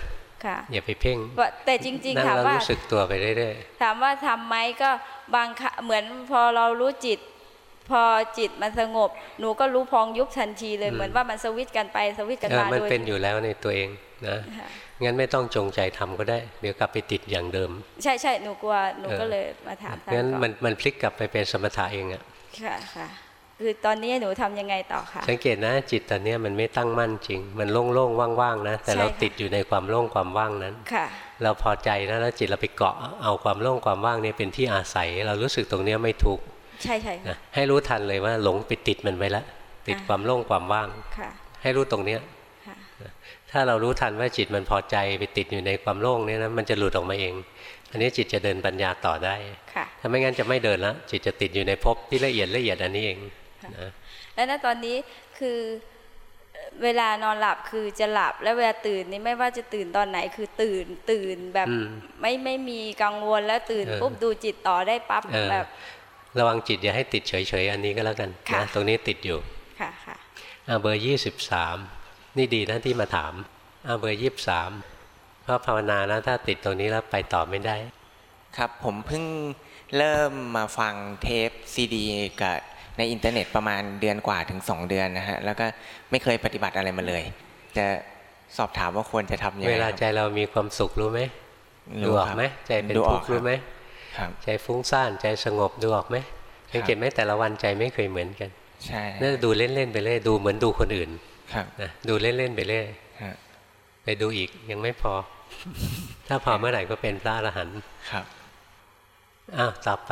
ค่ะอย่าไปเพ่งว่าแต่จริงนั่ๆงถามแล้วว่ารู้สึกตัวไปเรื่อยถามว่าทำไหมก็บางครั้งเหมือนพอเรารู้จิต พอจิตมันสงบ หนูก็รู้พองยุบทันทีเลยอืมเหมือนว่ามันสวิตช์กันไปสวิตช์ๆกันเออมามันโดยเป็นอยู่แล้วในตัวเองนะค่ะ งั้นไม่ต้องจงใจทำก็ได้ เดี๋ยวกลับไปติดอย่างเดิม ใช่ใช่หนูกลัวหนูเออก็เลยมาถามท่านงั้นก่อนมันมันพลิกกลับไปเป็นสมถะเองอะค่ะค่ะคือตอนนี้หนูทำยังไงต่อคะสังเกตนะ จิตตอนเนี้ยมันไม่ตั้งมั่นจริง มันโล่งๆว่างๆนะ แต่ใช่เราค่ะติดอยู่ในความโล่งความว่างนั้นค่ะ เราพอใจนะแล้วจิตเราไปเกาะเอาความโล่งความว่างนี้เป็นที่อาศัย เรารู้สึกตรงเนี้ยไม่ทุกข์ใช่ใช่ค่ะนะให้รู้ทันเลยว่าหลงไปติดมันไว้แล้วติดอ่าความโล่งความว่างค่ะ ให้รู้ตรงเนี้ยค่ะนะ ถ้าเรารู้ทันว่าจิตมันพอใจไปติดอยู่ในความโล่งเนี่ยนะมันจะหลุดออกมาเอง อันนี้จิตจะเดินปัญญาต่อได้ค่ะถ้าไม่งั้นจะไม่เดินละจิตจะติดอยู่ในภพที่ละเอียดละเอียดอันนี้เองนะแล้วณตอนนี้คือเวลานอนหลับคือจะหลับแล้วเวลาตื่นนี่ไม่ว่าจะตื่นตอนไหนคือตื่นตื่นแบบอืมไม่ไม่มีกังวลแล้วตื่นเออปุ๊บดูจิตต่อได้ปั๊บเออแบบระวังจิตอย่าให้ติดเฉยๆอันนี้ก็แล้วกันค่ะนะตรงนี้ติดอยู่ค่ะค่ะอ่าเบอร์ยี่สิบสาม นี่ดีนะที่มาถามอ่าเบอร์ยี่สิบสามเพราะภาวนานะถ้าติดตรงนี้แล้วไปต่อไม่ได้ ครับผมเพิ่งเริ่มมาฟังเทปซีดีกับในอินเทอร์เน็ตประมาณเดือนกว่าถึง 2 เดือนนะฮะ แล้วก็ไม่เคยปฏิบัติอะไรมาเลย จะสอบถามว่าควรจะทำยังเวไงลาครับใจเรามีความสุขรู้ไหมรู้ดูออกครับไหมใจเป็นดูอทุอกกข์ครับรู้ไหมครับใจฟุ้งซ่านใจสงบดูออกไหมสังเกตไหมแต่ละวันใจไม่เคยเหมือนกัน ใช่นั่นดูเล่นๆไปเรื่อยดูเหมือนดูคนอื่นครับ นะดูเล่นๆไปเรื่อยฮะไปดูอีกยังไม่พอ ถ้าพอเมื่อไหร่ก็เป็นพระอรหันต์ครับอ้าวต่อไป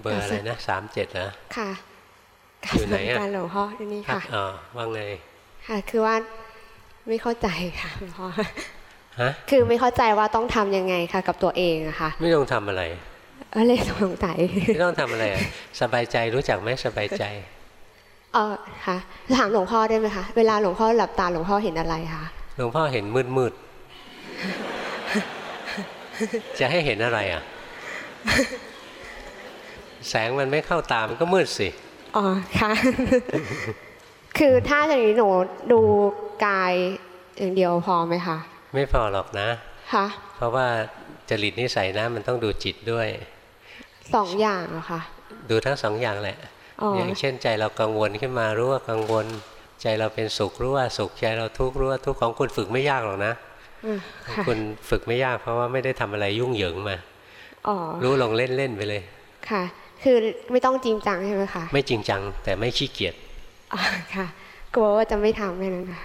เบอร์อะไรนะสามเจ็ดนะค่ะอยู่ไหนอะการหลวงพ่อที่นี่ค่ะอ๋อว่าไงค่ะ คือว่าไม่เข้าใจค่ะหลวงพ่อฮะคือไม่เข้าใจว่าต้องทำยังไงค่ะ กับตัวเองอะค่ะ ไม่ต้องทำอะไรก็เลยสงสัยไม่ต้องทำอะไรอะสบายใจรู้จักไหมสบายใจ เออค่ะถามหลวงพ่อได้ไหมคะเวลาหลวงพ่อหลับตาหลวงพ่อเห็นอะไรคะหลวงพ่อเห็นมืดมืดๆจะให้เห็นอะไรอะ แสงมันไม่เข้าตามันก็มืดสิอ๋อค่ะคือถ้าอย่างนี้หนูดูกายอย่างเดียวพอไหมคะไม่พอหรอกนะคะเพราะว่าจริตนิสัยนะมันต้องดูจิตด้วยสองอย่างเหรอคะดูทั้งสองอย่างแหละ อ๋ออย่างเช่นใจเรากังวลขึ้นมารู้ว่ากังวล ใจเราเป็นสุขรู้ว่าสุขใจเราทุกข์รู้ว่าทุกข์ของคุณฝึกไม่ยากหรอกนะอืมของค่ะคุณฝึกไม่ยากเพราะว่าไม่ได้ทำอะไรยุ่งเหยิงมาอ๋อรู้ลงเล่นๆไปเลย ค่ะ คือไม่ต้องจริงจังใช่ไหมคะไม่จริงจังแต่ไม่ขี้เกียจอ๋อค่ะกลัวว่าจะไม่ทำแค่นั้นค่ะ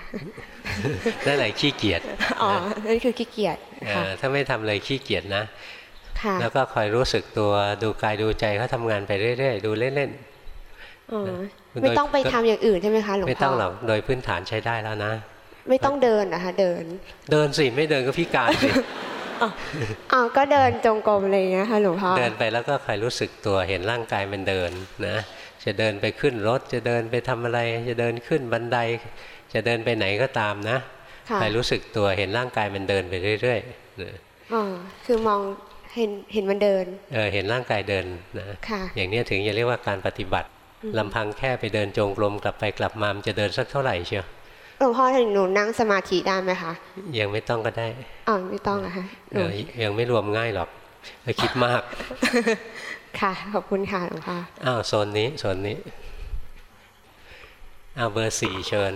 นั่นแหละขี้เกียจอ๋อนั่นคือขี้เกียจเอค่ะอถ้าไม่ทำเลยขี้เกียจนะค่ะแล้วก็คอยรู้สึกตัวดูกายดูใจเขาทำงานไปเรื่อยๆดูเล่นอ๋อโดย ไม่ต้องไปทำอย่างอื่นใช่ไหมคะหลวงๆพ่อไม่ต้องหรอกโดยพื้นฐานใช้ได้แล้วนะ ไม่ต้องเดินนะคะเดิน เดินสิไม่เดินก็พิการสิอ้าวก็เดินจงกรมอะไรอย่างเงี้ยค่ะหลวงพ่อเดินไปแล้วก็คอยรู้สึกตัวเห็นร่างกายมันเดินนะจะเดินไปขึ้นรถจะเดินไปทำอะไร จะเดินขึ้นบันได จะเดินไปไหนก็ตามนะค่ะคอยรู้สึกตัวเห็นร่างกายมันเดินไปเรื่อยๆนะอ๋อคือมองเห็นเห็นมันเดินเออเห็นร่างกายเดินนะค่ะอย่างเนี้ยถึงจะเรียกว่าการปฏิบัติอืม ลำพังแค่ไปเดินจงกรมกลับไปกลับมามันจะเดินสักเท่าไหร่เชียวหลวงพ่อถึงหนูนั่งสมาธิได้ไหมคะยังไม่ต้องก็ได้อ๋อไม่ต้องอะค่ะหเอนูอยังไม่รวมง่ายหรอกเออคิดมาก ค่ะขอบคุณค่ะหลวงพ่ออ้าวโซนนี้โซนนี้อ้าวเบอร์สี่เชิญ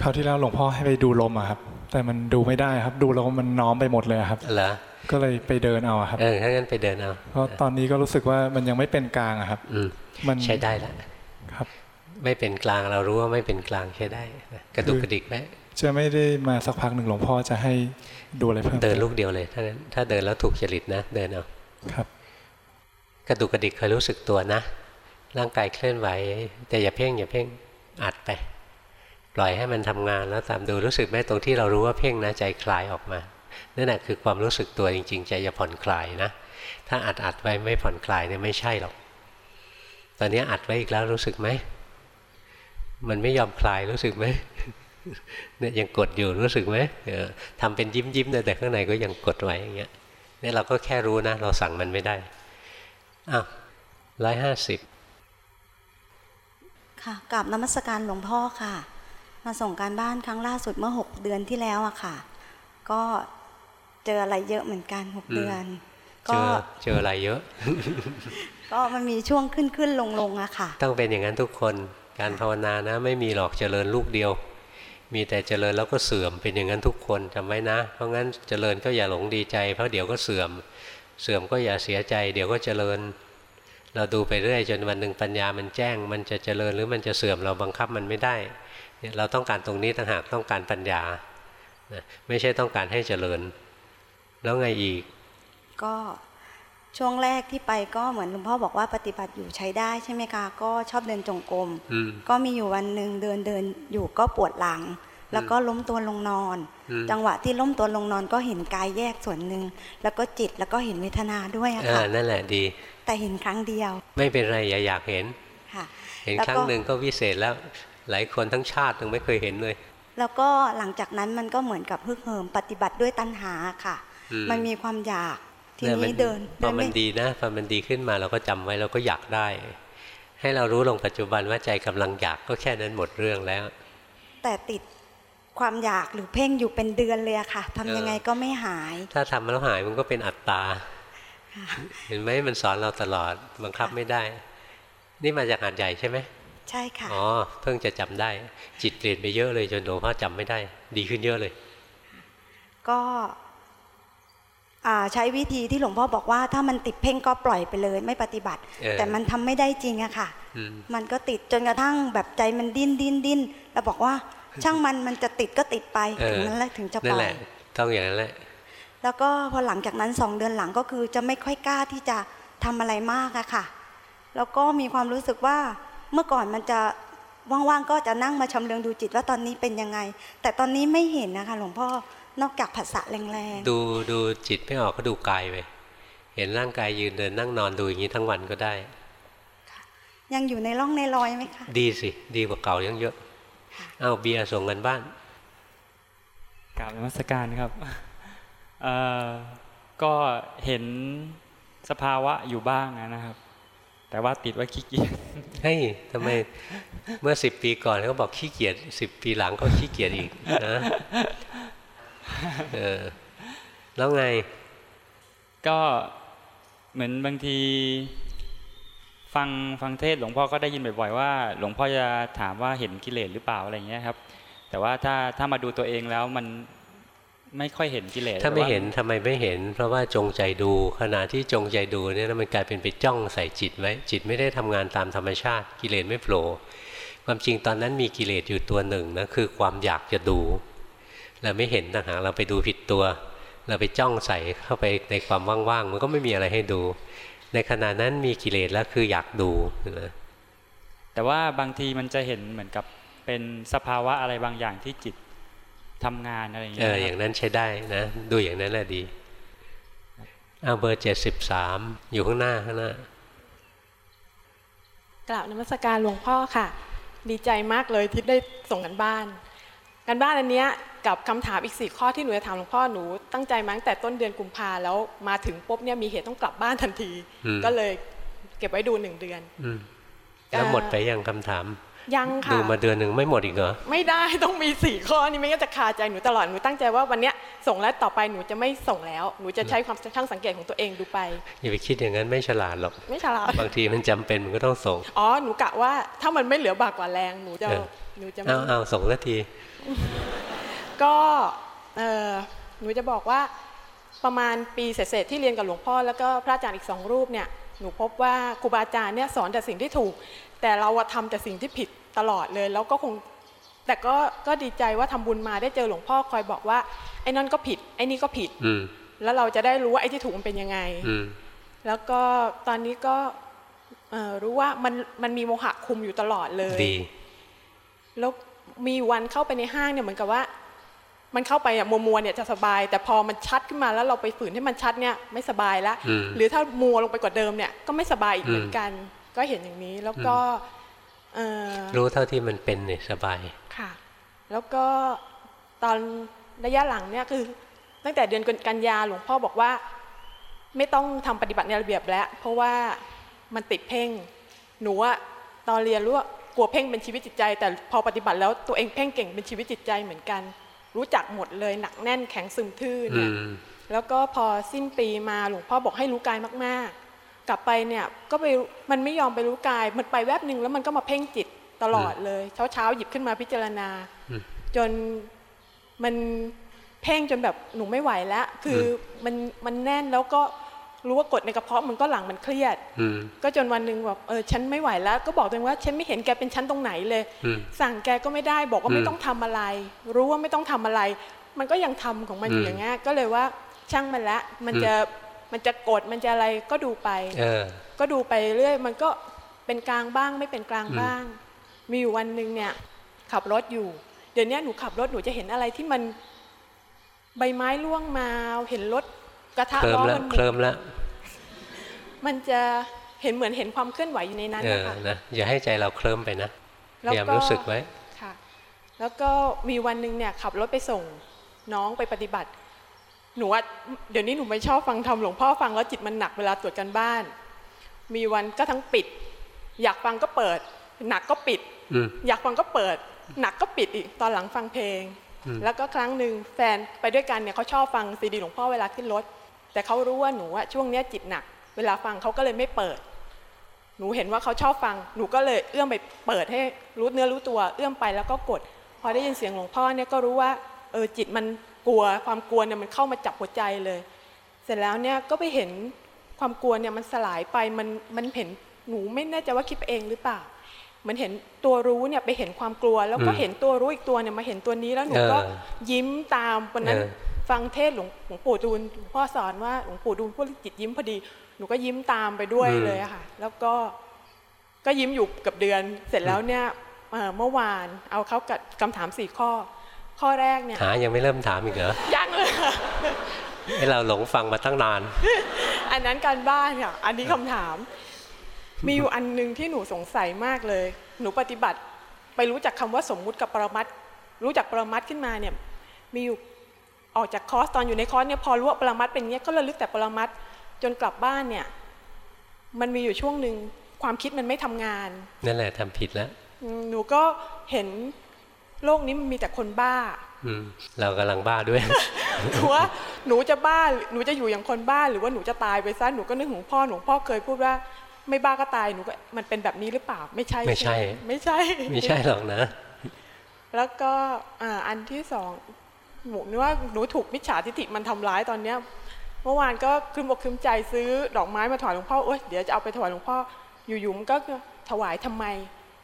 คราวที่แล้วหลวงพ่อให้ไปดูลมอะครับ แต่มันดูไม่ได้ครับ ดูแล้วมันน้อมไปหมดเลยอะครับเหรอก็เลยไปเดินเอาอะครับเออถ้างั้นไปเดินเอาเพราะตอนนี้ก็รู้สึกว่ามันยังไม่เป็นกลางอะครับอื มมันใช้ได้แล้วครับ ไม่เป็นกลางเรารู้ว่าไม่เป็นกลางใช้ได้นะกระดุกกระดิกไหมจะไม่ได้มาสักพักหนึ่งหลวงพ่อจะให้ดูอะไรเพิ่มเดินลูกเดียวเลย ถ้างั้นถ้าเดินแล้วถูกจริตนะเดินเอาครับ กระดุกกระดิกคอยรู้สึกตัวนะ ร่างกายเคลื่อนไหว แต่อย่าเพ่งอย่าเพ่งอัดไป ปล่อยให้มันทำงานแล้วตามดูรู้สึกไหมตรงที่เรารู้ว่าเพ่งนะใจคลายออกมานั่นแหะคือความรู้สึกตัวจริงๆใจจะผ่อนคลายนะถ้าอัดอัดไว้ไม่ผ่อนคลายเนี่ยไม่ใช่หรอก ตอนนี้อัดไว้อีกแล้วรู้สึกไหม มันไม่ยอมคลายรู้สึกไหมเนี่ยยังกดอยู่รู้สึกไหมเออทำเป็นยิ้มยิ้มๆแต่ข้างในก็ยังกดไว้อย่างเงี้ยเนี่ยเราก็แค่รู้นะ เราสั่งมันไม่ได้อ้าวร้อยห้าสิบค่ะกราบนมัสการหลวงพ่อค่ะ มาส่งการบ้านครั้งล่าสุดเมื่อหกเดือนที่แล้วอะค่ะ ก็เจออะไรเยอะเหมือนกันหกเดือน เจก็อเจออะไรเยอะ ก็มันมีช่วงขึ้นขึ้นลงลงอะค่ะ ต้องเป็นอย่างนั้นทุกคนการภาวนานะ ไม่มีหรอกเจริญลูกเดียว มีแต่เจริญแล้วก็เสื่อมเป็นอย่างนั้นทุกคนจำไว้นะ เพราะงั้นเจริญก็อย่าหลงดีใจ เพราะเดี๋ยวก็เสื่อม เสื่อมก็อย่าเสียใจ เดี๋ยวก็เจริญ เราดูไปเรื่อยจนวันหนึ่งปัญญามันแจ้ง มันจะเจริญหรือมันจะเสื่อมเราบังคับมันไม่ได้เนี่ยเราต้องการตรงนี้ต่างหากต้องการปัญญานะไม่ใช่ต้องการให้เจริญ แล้วไงอีก ก็ช่วงแรกที่ไปก็เหมือนหลวงพ่อบอกว่าปฏิบัติอยู่ใช้ได้ใช่ไหมคะก็ชอบเดินจงกรมอืมก็มีอยู่วันหนึ่งเดินเดินอยู่ก็ปวดหลัง แล้วก็ล้มตัวลงนอนอืมจังหวะที่ล้มตัวลงนอนก็เห็นกายแยกส่วนหนึ่งแล้วก็จิตแล้วก็เห็นเวทนาด้วยอะเออค่ะนั่นแหละดี แต่เห็นครั้งเดียว ไม่เป็นไรอย่าอยากเห็นค่ะ เห็นแล้วครั้ก็งหนึ่งก็วิเศษแล้วหลายคนทั้งชาติยังไม่เคยเห็นเลย แล้วก็หลังจากนั้นมันก็เหมือนกับฮึกเหิมปฏิบัติด้วยตัณหาค่ะอืมมันมีความอยาก ทียมันี้เดินพอเดินมันไม่ดีนะพอมันดีขึ้นมาเราก็จำไว้เราก็อยากได้ ให้เรารู้ลงปัจจุบันว่าใจกำลังอยากก็แค่นั้นหมดเรื่องแล้ว แต่ติดความอยากหรือเพ่งอยู่เป็นเดือนเลยอะค่ะทำยังไงก็ไม่หาย ถ้าทำแล้วหายมันก็เป็นอัตตา เห็นไหมมันสอนเราตลอดบังคับไม่ได้ นี่มาจากหาดใหญ่ใช่ไหมใช่ค่ะอ๋อเพิ่งจะจำได้ จิตเปลี่ยนไปเยอะเลยจนหลวงพ่อจำไม่ได้ ดีขึ้นเยอะเลย ก็อ่า ใช้วิธีที่หลวงพ่อบอกว่าถ้ามันติดเพ่งก็ปล่อยไปเลย ไม่ปฏิบัติเออแต่มันทำไม่ได้จริงอะค่ะอืมมันก็ติดจนกระทั่งแบบใจมันดิ้นดิ้นดิ้นแล้วบอกว่าช่างมันมันจะติดก็ติดไปเออถึงนั้นแหละถึงจะนั่ปนล่แหอยละต้องอย่างนั้นแหละแล้วก็พอหลังจากนั้นสองเดือนหลังก็คือจะไม่ค่อยกล้าที่จะทำอะไรมากอะค่ะ แล้วก็มีความรู้สึกว่าเมื่อก่อนมันจะว่างๆก็จะนั่งมาชำเลืองดูจิตว่าตอนนี้เป็นยังไง แต่ตอนนี้ไม่เห็นนะคะหลวงพ่อ นอกจากภาษาแรงดูดูจิตไม่ออกก็ดูกายไป เห็นร่างกายยืนเดินนั่งนอนดูอย่างนี้ทั้งวันก็ได้ๆยังอยู่ในร่องในรอยไหมคะ ดีสิ ดีกว่าเก่ายังเยอะ เอ้าเบียร์ส่งกันบ้านกราบนมัสการครับเอ่อก็เห็นสภาวะอยู่บ้างนะครับ แต่ว่าติดว่าขี้เกียจเฮ้ยทำไมเมื่อสิบปีก่อนเขาบอกขี้เกียจสิบปีหลังก็ขี้เกียจอีกนะ เออแล้วไง ก็เหมือนบางที ฟังฟังเทศน์หลวงพ่อก็ได้ยินบ่อยๆว่า หลวงพ่อจะถามว่าเห็นกิเลสหรือเปล่าอะไรอย่างเงี้ยครับ แต่ว่าถ้าถ้ามาดูตัวเองแล้วมันไม่ค่อยเห็นกิเลสถ้าไม่แต่ว่เห็นทำไมไม่เห็น เพราะว่าจงใจดูขณะที่จงใจดูเนี่ยนะมันกลายเป็นไปจ้องใส่จิตไว้จิตไม่ได้ทำงานตามธรรมชาติ กิเลสไม่โผล่ความจริงตอนนั้นมีกิเลสอยู่ตัวหนึ่งนะคือความอยากจะดู เราไม่เห็นต่างหากเราไปดูผิดตัว เราไปจ้องใส่เข้าไปในความว่างๆ มันก็ไม่มีอะไรให้ดู ในขณะนั้นมีกิเลสแล้วคืออยากดูนะแต่ว่าบางทีมันจะเห็นเหมือนกับเป็นสภาวะอะไรบางอย่างที่จิตทำงานอะไรอย่างเอเงี้ยอครับอย่างนั้นใช้ได้นะ ดูอย่างนั้นแหละดีเอาเบอร์เจ็ดสิบสามอยู่ข้างหน้าข้างหน้ากราบนมัสการหลวงพ่อค่ะ ดีใจมากเลยที่ได้ส่งกันบ้าน กันบ้านอันเนี้ยกับคำถามอีกสี่ข้อที่หนูจะถามหลวงพ่อหนูตั้งใจมาตั้งแต่ต้นเดือนกุมภาแล้วมาถึงปุ๊บเนี่ยมีเหตุต้องกลับบ้านทันทีอืมก็เลยเก็บไว้ดูหนึ่งเดือนอืมแล้วหมดไปยังคำถามยังค่ะดูมาเดือนหนึ่งไม่หมดอีกเหรอไม่ได้ต้องมีสี่ข้อนี่ไม่งั้นจะคาใจหนูตลอดหนูตั้งใจว่าวันเนี้ยส่งแล้วต่อไปหนูจะไม่ส่งแล้วหนูจะใช้ความช่างสังเกตของตัวเองดูไปอย่าไปคิดอย่างนั้นไม่ฉลาดหรอกไม่ฉลาดบางทีมันจำเป็นมันก็ต้องส่งอ๋อหนูกะว่าถ้ามันไม่เหลือบากกว่าแรงหนูจะเออหนูจะไม่เอาเอาส่งสักที ก็เออหนูจะบอกว่าประมาณปีเศษๆที่เรียนกับหลวงพ่อ แล้วก็พระอาจารย์อีกสองรูปเนี่ยหนูพบว่าครูบาอาจารย์เนี่ยสอนแต่สิ่งที่ถูก แต่เราอะทำแต่สิ่งที่ผิดตลอดเลย แล้วก็คงแต่ก็ก็ดีใจว่าทำบุญมาได้เจอหลวงพ่อคอยบอกว่าไอ้นั่นก็ผิด ไอ้นี่ก็ผิดอืมแล้วเราจะได้รู้ว่าไอ้ที่ถูกมันเป็นยังไงอืมแล้วก็ตอนนี้ก็เอ่อรู้ว่ามันมันมีโมหะคุมอยู่ตลอดเลยดีแล้ว มีวันเข้าไปในห้างเนี่ยเหมือนกับว่า มันเข้าไปอะมัวมัวๆเนี่ยจะสบาย แต่พอมันชัดขึ้นมาแล้วเราไปฝืนให้มันชัดเนี่ยไม่สบายแล้วอืมหรือถ้ามัวลงไปกว่าเดิมเนี่ยก็ไม่สบายอีกอืมเหมือนกัน ก็เห็นอย่างนี้แล้วก็เอ่อรู้เท่าที่มันเป็นเนี่ยสบายค่ะ แล้วก็ตอนระยะหลังเนี่ยคือตั้งแต่เดือนกันยาหลวงพ่อบอกว่า ไม่ต้องทำปฏิบัติในระเบียบแล้ว เพราะว่ามันติดเพ่ง หนูอะตอนเรียนรู้ว่าก ลัวเพ่งเป็นชีวิตจิตใจ แต่พอปฏิบัติแล้วตัวเองเพ่งเก่งเป็นชีวิตจิตใจเหมือนกัน รู้จักหมดเลยหนักแน่นแข็งซึมทื่ออืเนี่ยมแล้วก็พอสิ้นปีมาหลวงพ่อบอกให้รู้กายมากๆ กลับไปเนี่ยก็ไปมันไม่ยอมไปรู้กาย มันไปแวบหนึ่งแล้วมันก็มาเพ่งจิตตลอดเลย เช้าเช้าๆหยิบขึ้นมาพิจารณาอืมจนมันเพ่งจนแบบหนูไม่ไหวแล้ว คืออมันมันแน่นแล้วก็ รู้ว่ากดในกระเพาะมันก็หลังมันเครียดอืมก็จนวันหนึ่งแบบเออฉันไม่ไหวแล้ว ก็บอกตัวเองว่าฉันไม่เห็นแกเป็นชั้นตรงไหนเลยอืมสั่งแกก็ไม่ได้บอกว่าอืมไม่ต้องทำอะไร รู้ว่าไม่ต้องทำอะไร มันก็ยังทำของมันออืยู่มอย่างเงี้ยก็เลยว่าช่างมันละมันอืมจะมันจะกดมันจะอะไรก็ดูไปเออก็ดูไปเรื่อยมันก็เป็นกลางบ้างไม่เป็นกลางอืมบ้าง มีอยู่วันหนึ่งเนี่ย ขับรถอยู่ เดี๋ยวนี้หนูขับรถหนูจะเห็นอะไรที่มันใบไม้ร่วงมาเห็นรถ กระทะเคลิมล้อแล้วมันหเคลิมแล้วมันจะเห็นเหมือนเห็นความเคลื่อนไหวอยู่ในนั้นเอนะอคะนะอย่าให้ใจเราเคลิ้มไปนะพแล้วยายามก็รู้สึกไว้ค่ะ แล้วก็มีวันหนึ่งเนี่ยขับรถไปส่งน้องไปปฏิบัติ หนูว่าเดี๋ยวนี้หนูไม่ชอบฟังธรรมหลวงพ่อฟังแล้วจิตมันหนักเวลาตรวจกันบ้าน มีวันก็ทั้งปิด อยากฟังก็เปิด หนักก็ปิดอืมอยากฟังก็เปิด หนักก็ปิดอีกตอนหลังฟังเพลงอืมแล้วก็ครั้งหนึ่งแฟนไปด้วยกันเนี่ยเขาชอบฟังซีดีหลวงพ่อเวลาขึ้นรถ แต่เขารู้ว่าหนูอะช่วงเนี้ยจิตหนัก เวลาฟังเขาก็เลยไม่เปิด หนูเห็นว่าเขาชอบฟัง หนูก็เลยเอื้อมไปเปิดให้รู้เนื้อรู้ตัว เอื้อมไปแล้วก็กด พอได้ยินเสียงหลวงพ่อเนี่ยก็รู้ว่าเออจิตมันกลัว ความกลัวเนี่ยมันเข้ามาจับหัวใจเลย เสร็จแล้วเนี่ยก็ไปเห็นความกลัวเนี่ยมันสลายไปมันมันเห็นหนูไม่แน่ใจว่าคิดไปเองหรือเปล่ามันเห็นตัวรู้เนี่ยไปเห็นความกลัว แล้วก็อืมเห็นตัวรู้อีกตัวเนี่ยมาเห็นตัวนี้แล้วหนูก็เออยิ้มตามวันนั้นเออ ฟังเทศน์หลวงหลวงปู่ดูลหลวงพ่อสอนว่าหลวงปู่ดูลพูดจิตยิ้มพอดี หนูก็ยิ้มตามไปด้วยอืมเลยอะค่ะ แล้วก็ก็ยิ้มอยู่เกับเดือน เสร็จแล้วเนี่ยเอ่อเมื่อวานเอาเขากับคำถามสี่ข้อ ข้อแรกเนี่ยหายังไม่เริ่มถามอีกเหรอยังเลยค่ะให้เราหลงฟังมาตั้งนาน อันนั้นการบ้านค่ะ อันนี้คำถาม มีอยู่อันหนึ่งที่หนูสงสัยมากเลย หนูปฏิบัติไปรู้จักคำว่าสมมุติกับปรมัตถ์รู้จักปรมัตถ์ขึ้นมาเนี่ย มีอยู่ ออกจากคอร์สตอนอยู่ในคอร์สเนี่ยพอรู้ว่าปรมัตถ์เป็นอย่างเงี้ยก็ระลึกแต่ปรมัตถ์จนกลับบ้านเนี่ยมันมีอยู่ช่วงหนึ่งความคิดมันไม่ทำงานนั่นแหละทำผิดแล้วอืมหนูก็เห็นโลกนี้มันมีแต่คนบ้า อืมเรากำลังบ้าด้วยหนูว่าหนูจะบ้าหนูจะอยู่อย่างคนบ้าหรือว่าหนูจะตายไปซะหนูก็นึกถึงพ่อหนูพ่อเคยพูดว่าไม่บ้าก็ตายหนูก็มันเป็นแบบนี้หรือเปล่าไม่ใช่ ไม่ใช่หไม่ใช่ ไม่ใช่หรอกนะ แล้วก็อ่าอันที่สอง หนูนึกว่าหนูถูกมิจฉาทิฐิมันทำร้ายตอนเนี้ยเมื่อวานก็คืมอกคืมใจซื้อดอกไม้มาถวายหลวงพ่อโอ๊ยเดี๋ยวจะเอาไปถวายหลวงพ่ออยู่ๆมันก็ถวายทำไม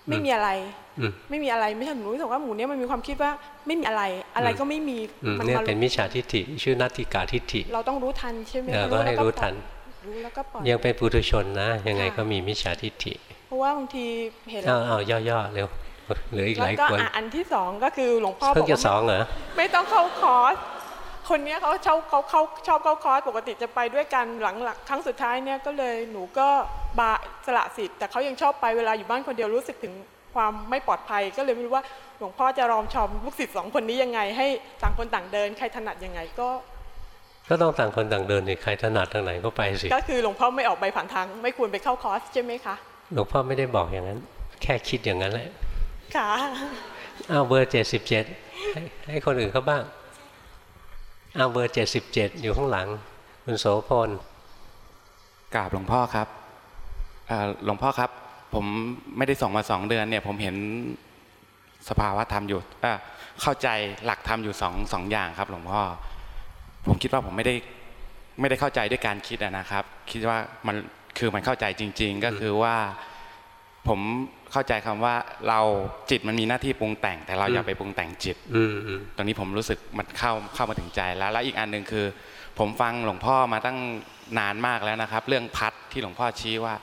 ไม่มีอะไรอืมไม่มีอะไรไม่ใช่หนูรู้สึกว่าหมูเนี้ยมันมีความคิดว่าไม่มีอะไรอะไรก็ไม่มีอืมมัเนี่ยมาเป็นมิจฉาทิฏฐิชื่อนัตติกาทิฏฐิ เราต้องรู้ทันใช่ไหมเออก็ให้รู้ทันรู้แล้วก็ปล่อยยังเป็นปุถุชนนะ ยังไงค่ะก็มีมิจฉาทิฏฐิ เพราะว่าบางทีเห็นเอาเอาย่อๆเร็ว เหลืออีกหแล้วลายก็คนอะอันที่สองก็คือหลวงพ่อเพิ่บงอกจะว่าสองเหรอไม่ต้องเข้าคอร์สคนเนี้ยเขาชอบเขาเขาชอบเข้าคอร์สปกติจะไปด้วยกันหลังหลังครั้งสุดท้ายเนี่ยก็เลยหนูก็บาสละสิทธิ์แต่เขายังชอบไปเวลาอยู่บ้านคนเดียวรู้สึกถึงความไม่ปลอดภัยก็เลยไม่รู้ว่าหลวงพ่อจะรอมชอมลูกศิษย์สองคนนี้ยังไง ให้ต่างคนต่างเดินใครถนัดยังไงก็ ก็ต้องต่างคนต่างเดินนี่ใครถนัดทางไหนก็ไปสิก็คือหลวงพ่อไม่ออกใบผ่านทาง ไม่ควรไปเข้าคอร์สใช่ไหมคะหลวงพ่อไม่ได้บอกอย่างนั้น แค่คิดอย่างนั้นแหละ ค่ะเอาเบอร์เจ็ดสิบเจ็ดให้คนอื่นเขาบ้างเอาเบอร์เจ็ดสิบเจ็ดอยู่ข้างหลัง คุณโสพลกราบหลวงพ่อครับเอ่อหลวงพ่อครับ ผมไม่ได้ส่งมาสองเดือนเนี่ย ผมเห็นสภาวะธรรมอยู่เอ่อเข้าใจหลักธรรมอยู่สองสองอย่างครับ หลวงพ่อ ผมคิดว่าผมไม่ได้ไม่ได้เข้าใจด้วยการคิดอะนะครับ คิดว่ามันคือมันเข้าใจจริง ๆ ก็คือว่าผม เข้าใจคำว่าเราจิตมันมีหน้าที่ปรุงแต่ง แต่เราอย่าไปปรุงแต่งจิตอืมอืมตรงนี้ผมรู้สึกมันเข้าเข้ามาถึงใจแล้ว แล้วอีกอันหนึ่งคือ ผมฟังหลวงพ่อมาตั้งนานมากแล้วนะครับ เรื่องพัดที่หลวงพ่อชี้ว่า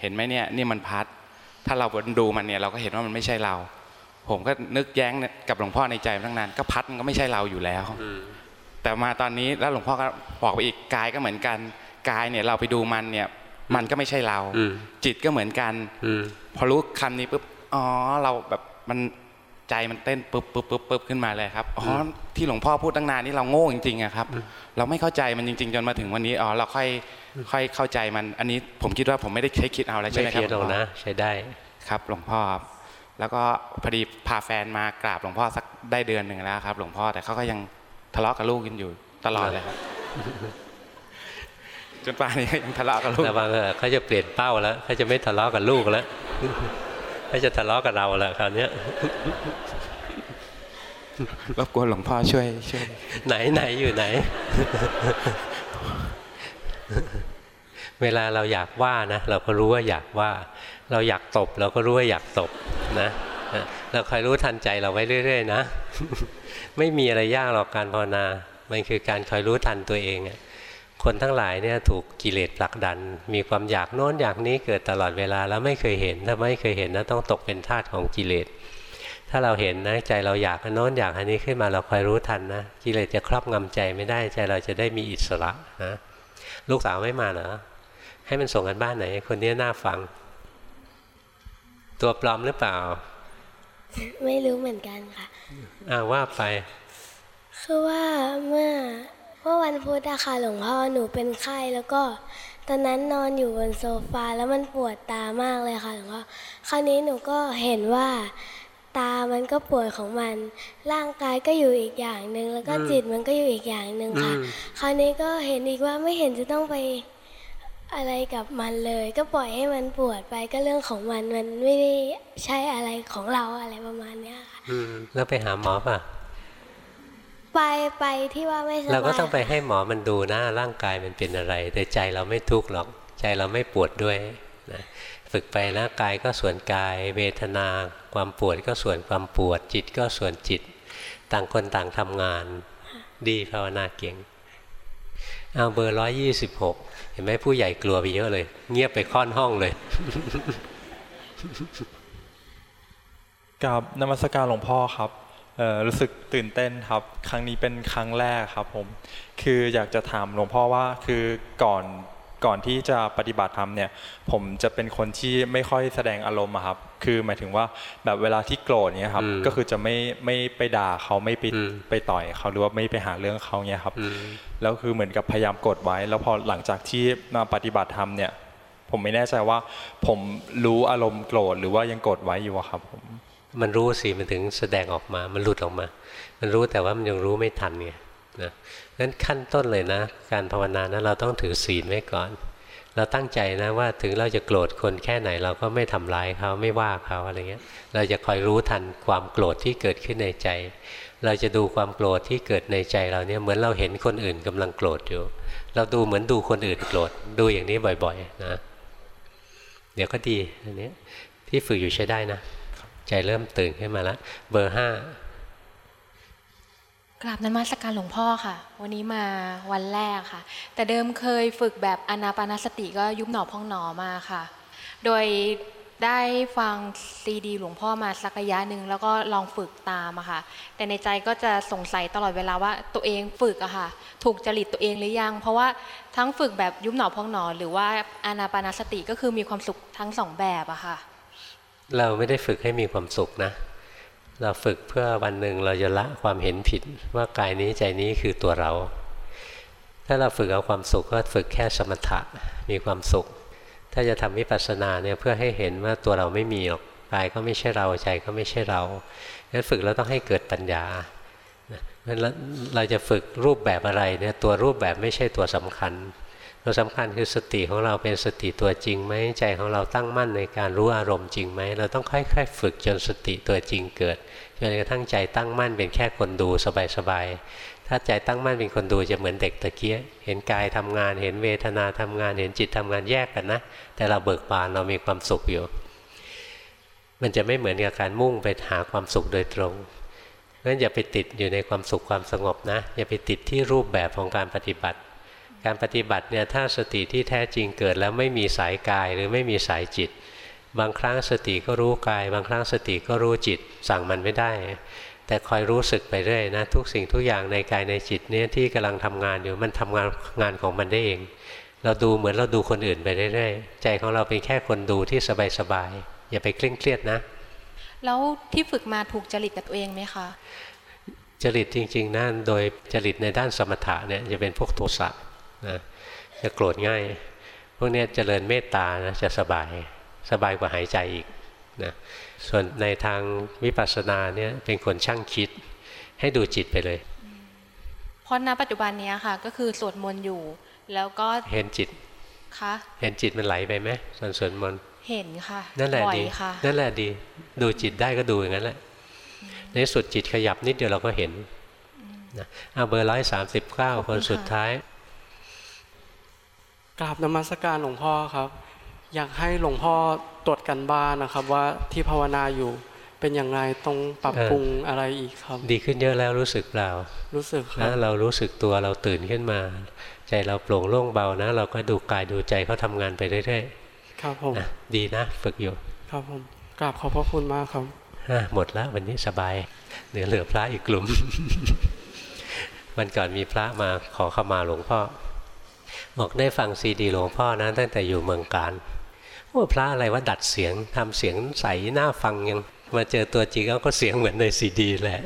เห็นไหมเนี่ยนี่มันพัด ถ้าเราดูมันเนี่ยเราก็เห็นว่ามันไม่ใช่เรา ผมก็นึกแย้งกับหลวงพ่อในใจมาตั้งนานก็พัดมันก็ไม่ใช่เราอยู่แล้วแต่มาตอนนี้แล้วหลวงพ่อก็บอกไปอีกกายก็เหมือนกันกายเนี่ยเราไปดูมันเนี่ย มันก็ไม่ใช่เรา จิตก็เหมือนกันพอรู้คำนี้ปุ๊บอ๋อเราแบบมันใจมันเต้นปุ๊บปุ๊บปุ๊บปุ๊บขึ้นมาเลยครับอ๋อที่หลวงพ่อพูดตั้งนานนี่เราโง่จริงๆอะครับ เราไม่เข้าใจมันจริง ๆ จนมาถึงวันนี้อ๋อเราค่อยค่อยเข้าใจมันอันนี้ผมคิดว่าผมไม่ได้ใช้คิดเอาอะไรใช่ไหมครับไม่เพี้ยนหรอกนะใช้ได้ครับหลวงพ่อครับแล้วก็พอดีพาแฟนมากราบหลวงพ่อสักได้เดือนหนึ่งแล้วครับ หลวงพ่อแต่เขาก็ยังทะเลาะกับลูกกันอยู่ตลอดเลยครับ จนป่านนี้ก็ยังทะเลาะกับลูกระวังเออเขาจะเปลี่ยนเป้าแล้วเขาจะไม่ทะเลาะกับลูกแล้วเขาจะทะเลาะกับเราแล้วคราวเนี้ยรบกวนหลวงพ่อช่วยช่วยไหนไหนอยู่ไหน เวลาเราอยากว่านะเราก็รู้ว่าอยากว่า เราอยากตบ เราก็รู้ว่าอยากตบนะเราคอยรู้ทันใจเราไว้เรื่อยๆนะ ไม่มีอะไรยากหรอกการภาวนา มันคือการคอยรู้ทันตัวเองอะ คนทั้งหลายเนี่ยถูกกิเลสผลักดัน มีความอยากโน้นอยากนี้เกิดตลอดเวลาแล้วไม่เคยเห็น ถ้าไม่เคยเห็นนะต้องตกเป็นทาสของกิเลส ถ้าเราเห็นนะใจเราอยากอันโน้นอยากอันนี้ขึ้นมาเราคอยรู้ทันนะกิเลสจะครอบงำใจไม่ได้ใจเราจะได้มีอิสระนะลูกสาวไม่มาเหรอให้มันส่งกันบ้านไหน คนนี้น่าฟัง ตัวปลอมหรือเปล่า ไม่รู้เหมือนกันค่ะอ่าว่าไปคือว่าเมื่อ เมื่อวันพุธอะค่ะหลวงพ่อหนูเป็นไข้แล้วก็ ตอนนั้นนอนอยู่บนโซฟาแล้วมันปวดตามากเลยค่ะหลวงพ่อคราวนี้หนูก็เห็นว่า ตามันก็ปวดของมัน ร่างกายก็อยู่อีกอย่างหนึ่งแล้วก็อืมจิตมันก็อยู่อีกอย่างหนึ่งค่ะอืมคราวนี้ก็เห็นอีกว่าไม่เห็นจะต้องไปอะไรกับมันเลย ก็ปล่อยให้มันปวดไปก็เรื่องของมันมันไม่ได้ใช่อะไรของเราอะไรประมาณเนี้ยค่ะอืมแล้วไปหาหมอป่ะ ไปไปที่ว่าไม่สบายเราก็ต้องไปให้หมอมันดูนะร่างกายมันเป็นอะไร แต่ใจเราไม่ทุกข์หรอก ใจเราไม่ปวดด้วยนะฝึกไปนะกายก็ส่วนกาย เวทนา ความปวดก็ส่วนความปวด จิตก็ส่วนจิต ต่างคนต่างทำงาน ดีภาวนาเก่งเอาเบอร์ร้อยยี่สิบหกเห็นไหมผู้ใหญ่กลัวไปเยอะเลย เงียบไปค่อนห้องเลยกับนมัสการหลวงพ่อครับเอ่อ รู้สึกตื่นเต้นครับ ครั้งนี้เป็นครั้งแรกครับผม คืออยากจะถามหลวงพ่อว่าคือก่อนก่อนที่จะปฏิบัติธรรมเนี่ย ผมจะเป็นคนที่ไม่ค่อยแสดงอารมณ์อะครับ คือหมายถึงว่าแบบเวลาที่โกรธเนี่ยครับอืมก็คือจะไม่ไม่ไปด่าเขาไม่ไปไปต่อยเขาหรือว่าไม่ไปหาเรื่องเขาเนี่ยครับ แล้วคือเหมือนกับพยายามกดไว้ แล้วพอหลังจากที่มาปฏิบัติธรรมเนี่ย ผมไม่แน่ใจว่าผมรู้อารมณ์โกรธหรือว่ายังกดไว้อยู่อะครับผม มันรู้สิมันถึงแสดงออกมา มันหลุดออกมา มันรู้แต่ว่ามันยังรู้ไม่ทันไงนะนั้นขั้นต้นเลยนะ การภาวนานะเราต้องถือศีลไว้ก่อน เราตั้งใจนะว่าถึงเราจะโกรธคนแค่ไหน เราก็ไม่ทำร้ายเขาไม่ว่าเขาอะไรเงี้ย เราจะคอยรู้ทันความโกรธที่เกิดขึ้นในใจ เราจะดูความโกรธที่เกิดในใจเราเนี่ยเหมือนเราเห็นคนอื่นกำลังโกรธอยู่ เราดูเหมือนดูคนอื่นโกรธดูอย่างนี้บ่อยๆนะเดี๋ยวก็ดีอันนี้ที่ฝึกอยู่ใช้ได้นะ ใจเริ่มตื่นขึ้นมาแล้วเบอร์ห้ากราบนันมัสการหลวงพ่อค่ะ วันนี้มาวันแรกค่ะ แต่เดิมเคยฝึกแบบอนาปานสติก็ยุบหนอพองหนอมาค่ะ โดยได้ฟังซีดีหลวงพ่อมาสักระยะหนึ่งแล้วก็ลองฝึกตามอะค่ะ แต่ในใจก็จะสงสัยตลอดเวลาว่าตัวเองฝึกอะค่ะ ถูกจริตตัวเองหรือยัง เพราะว่าทั้งฝึกแบบยุบหนอพองหนอ หรือว่าอนาปานาสติก็คือมีความสุขทั้งสองแบบอะค่ะ เราไม่ได้ฝึกให้มีความสุขนะ เราฝึกเพื่อวันหนึ่งเราจะละความเห็นผิดว่ากายนี้ใจนี้คือตัวเรา ถ้าเราฝึกเอาความสุขก็ฝึกแค่สมถะมีความสุข ถ้าจะทำวิปัสสนาเนี่ยเพื่อให้เห็นว่าตัวเราไม่มีหรอกกายก็ไม่ใช่เราใจก็ไม่ใช่เรางั้นฝึกแล้วต้องให้เกิดปัญญางั้นเราจะฝึกรูปแบบอะไรเนี่ยตัวรูปแบบไม่ใช่ตัวสำคัญ ตัวสำคัญคือสติของเราเป็นสติตัวจริงไหมใจของเราตั้งมั่นในการรู้อารมณ์จริงไหมเราต้องค่อยๆฝึกจนสติตัวจริงเกิดจนกระทั่งใจตั้งมั่นเป็นแค่คนดูสบายๆถ้าใจตั้งมั่นเป็นคนดูจะเหมือนเด็กตะเกียเห็นกายทำงานเห็นเวทนาทำงาน เห็นจิตทำงานแยกกันนะ แต่เราเบิกบานเรามีความสุขอยู่ มันจะไม่เหมือนกับการมุ่งไปหาความสุขโดยตรงงั้นอย่าไปติดอยู่ในความสุขความสงบนะอย่าไปติดที่รูปแบบของการปฏิบัติ การปฏิบัติเนี่ยถ้าสติที่แท้จริงเกิดแล้วไม่มีสายกายหรือไม่มีสายจิต บางครั้งสติก็รู้กาย บางครั้งสติก็รู้จิต สั่งมันไม่ได้ แต่คอยรู้สึกไปเรื่อยนะทุกสิ่งทุกอย่างในกายในจิตเนี่ยที่กำลังทำงานอยู่มันทำงานงานของมันได้เอง เราดูเหมือนเราดูคนอื่นไปเรื่อยๆใจของเราเป็นแค่คนดูที่สบายๆอย่าไปเคร่งเครียดนะ แล้วที่ฝึกมาถูกจริตกับตัวเองไหมคะจริตจริงๆนั่นโดยจริตในด้านสมถะเนี่ยจะเป็นพวกโทสะ นะจะโกรธง่าย พวกนี้เจริญเมตตานะจะสบายสบายกว่าหายใจอีกนะส่วนในทางวิปัสสนาเนี่ยเป็นคนช่างคิดให้ดูจิตไปเลย เพราะณปัจจุบันเนี้ยค่ะ ก็คือสวดมนต์อยู่ แล้วก็เห็นจิตคะเห็นจิตมันไหลไปไหมส่วนสวดมนต์เห็นค่ะนั่นแหละบ่อยดีค่ะนั่นแหละดี ดูจิตได้ก็ดูอย่างนั้นแหละ ในสุดจิตขยับนิดเดียวเราก็เห็นนะเอาเบอร์ร้อยสามสิบเก้าคนสุดท้าย กราบนมัสการหลวงพ่อครับ อยากให้หลวงพ่อตรวจกันบ้านนะครับ ว่าที่ภาวนาอยู่เป็นอย่างไรต้องปรับปรุงอะไรอีกครับ ดีขึ้นเยอะแล้วรู้สึกเปล่า รู้สึกครันะบเรารู้สึกตัวเราตื่นขึ้นมา ใจเราโปร่งโล่งเบานะ เราก็ดูกายดูใจเขาทำงานไปเรื่อยครับผมๆนะดีนะ ฝึกอยู่ ครับผมกราบขอบพระคุณมากครับอะหมดแล้ววันนี้สบายเหลือเหลือพระอีกกลุ่มวันก่อนมีพระมาขอขมาหลวงพ่อ บอกได้ฟังซีดีหลวงพ่อนะตั้งแต่อยู่เมืองการว่าพระอะไรว่าดัดเสียงทำเสียงใสหน้าฟังยังมาเจอตัวจริงแล้วก็เสียงเหมือนในซีดีแหละ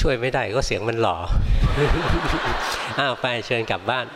ช่วยไม่ได้ก็เสียงมันหล่ออ้าวไปเชิญกลับบ้าน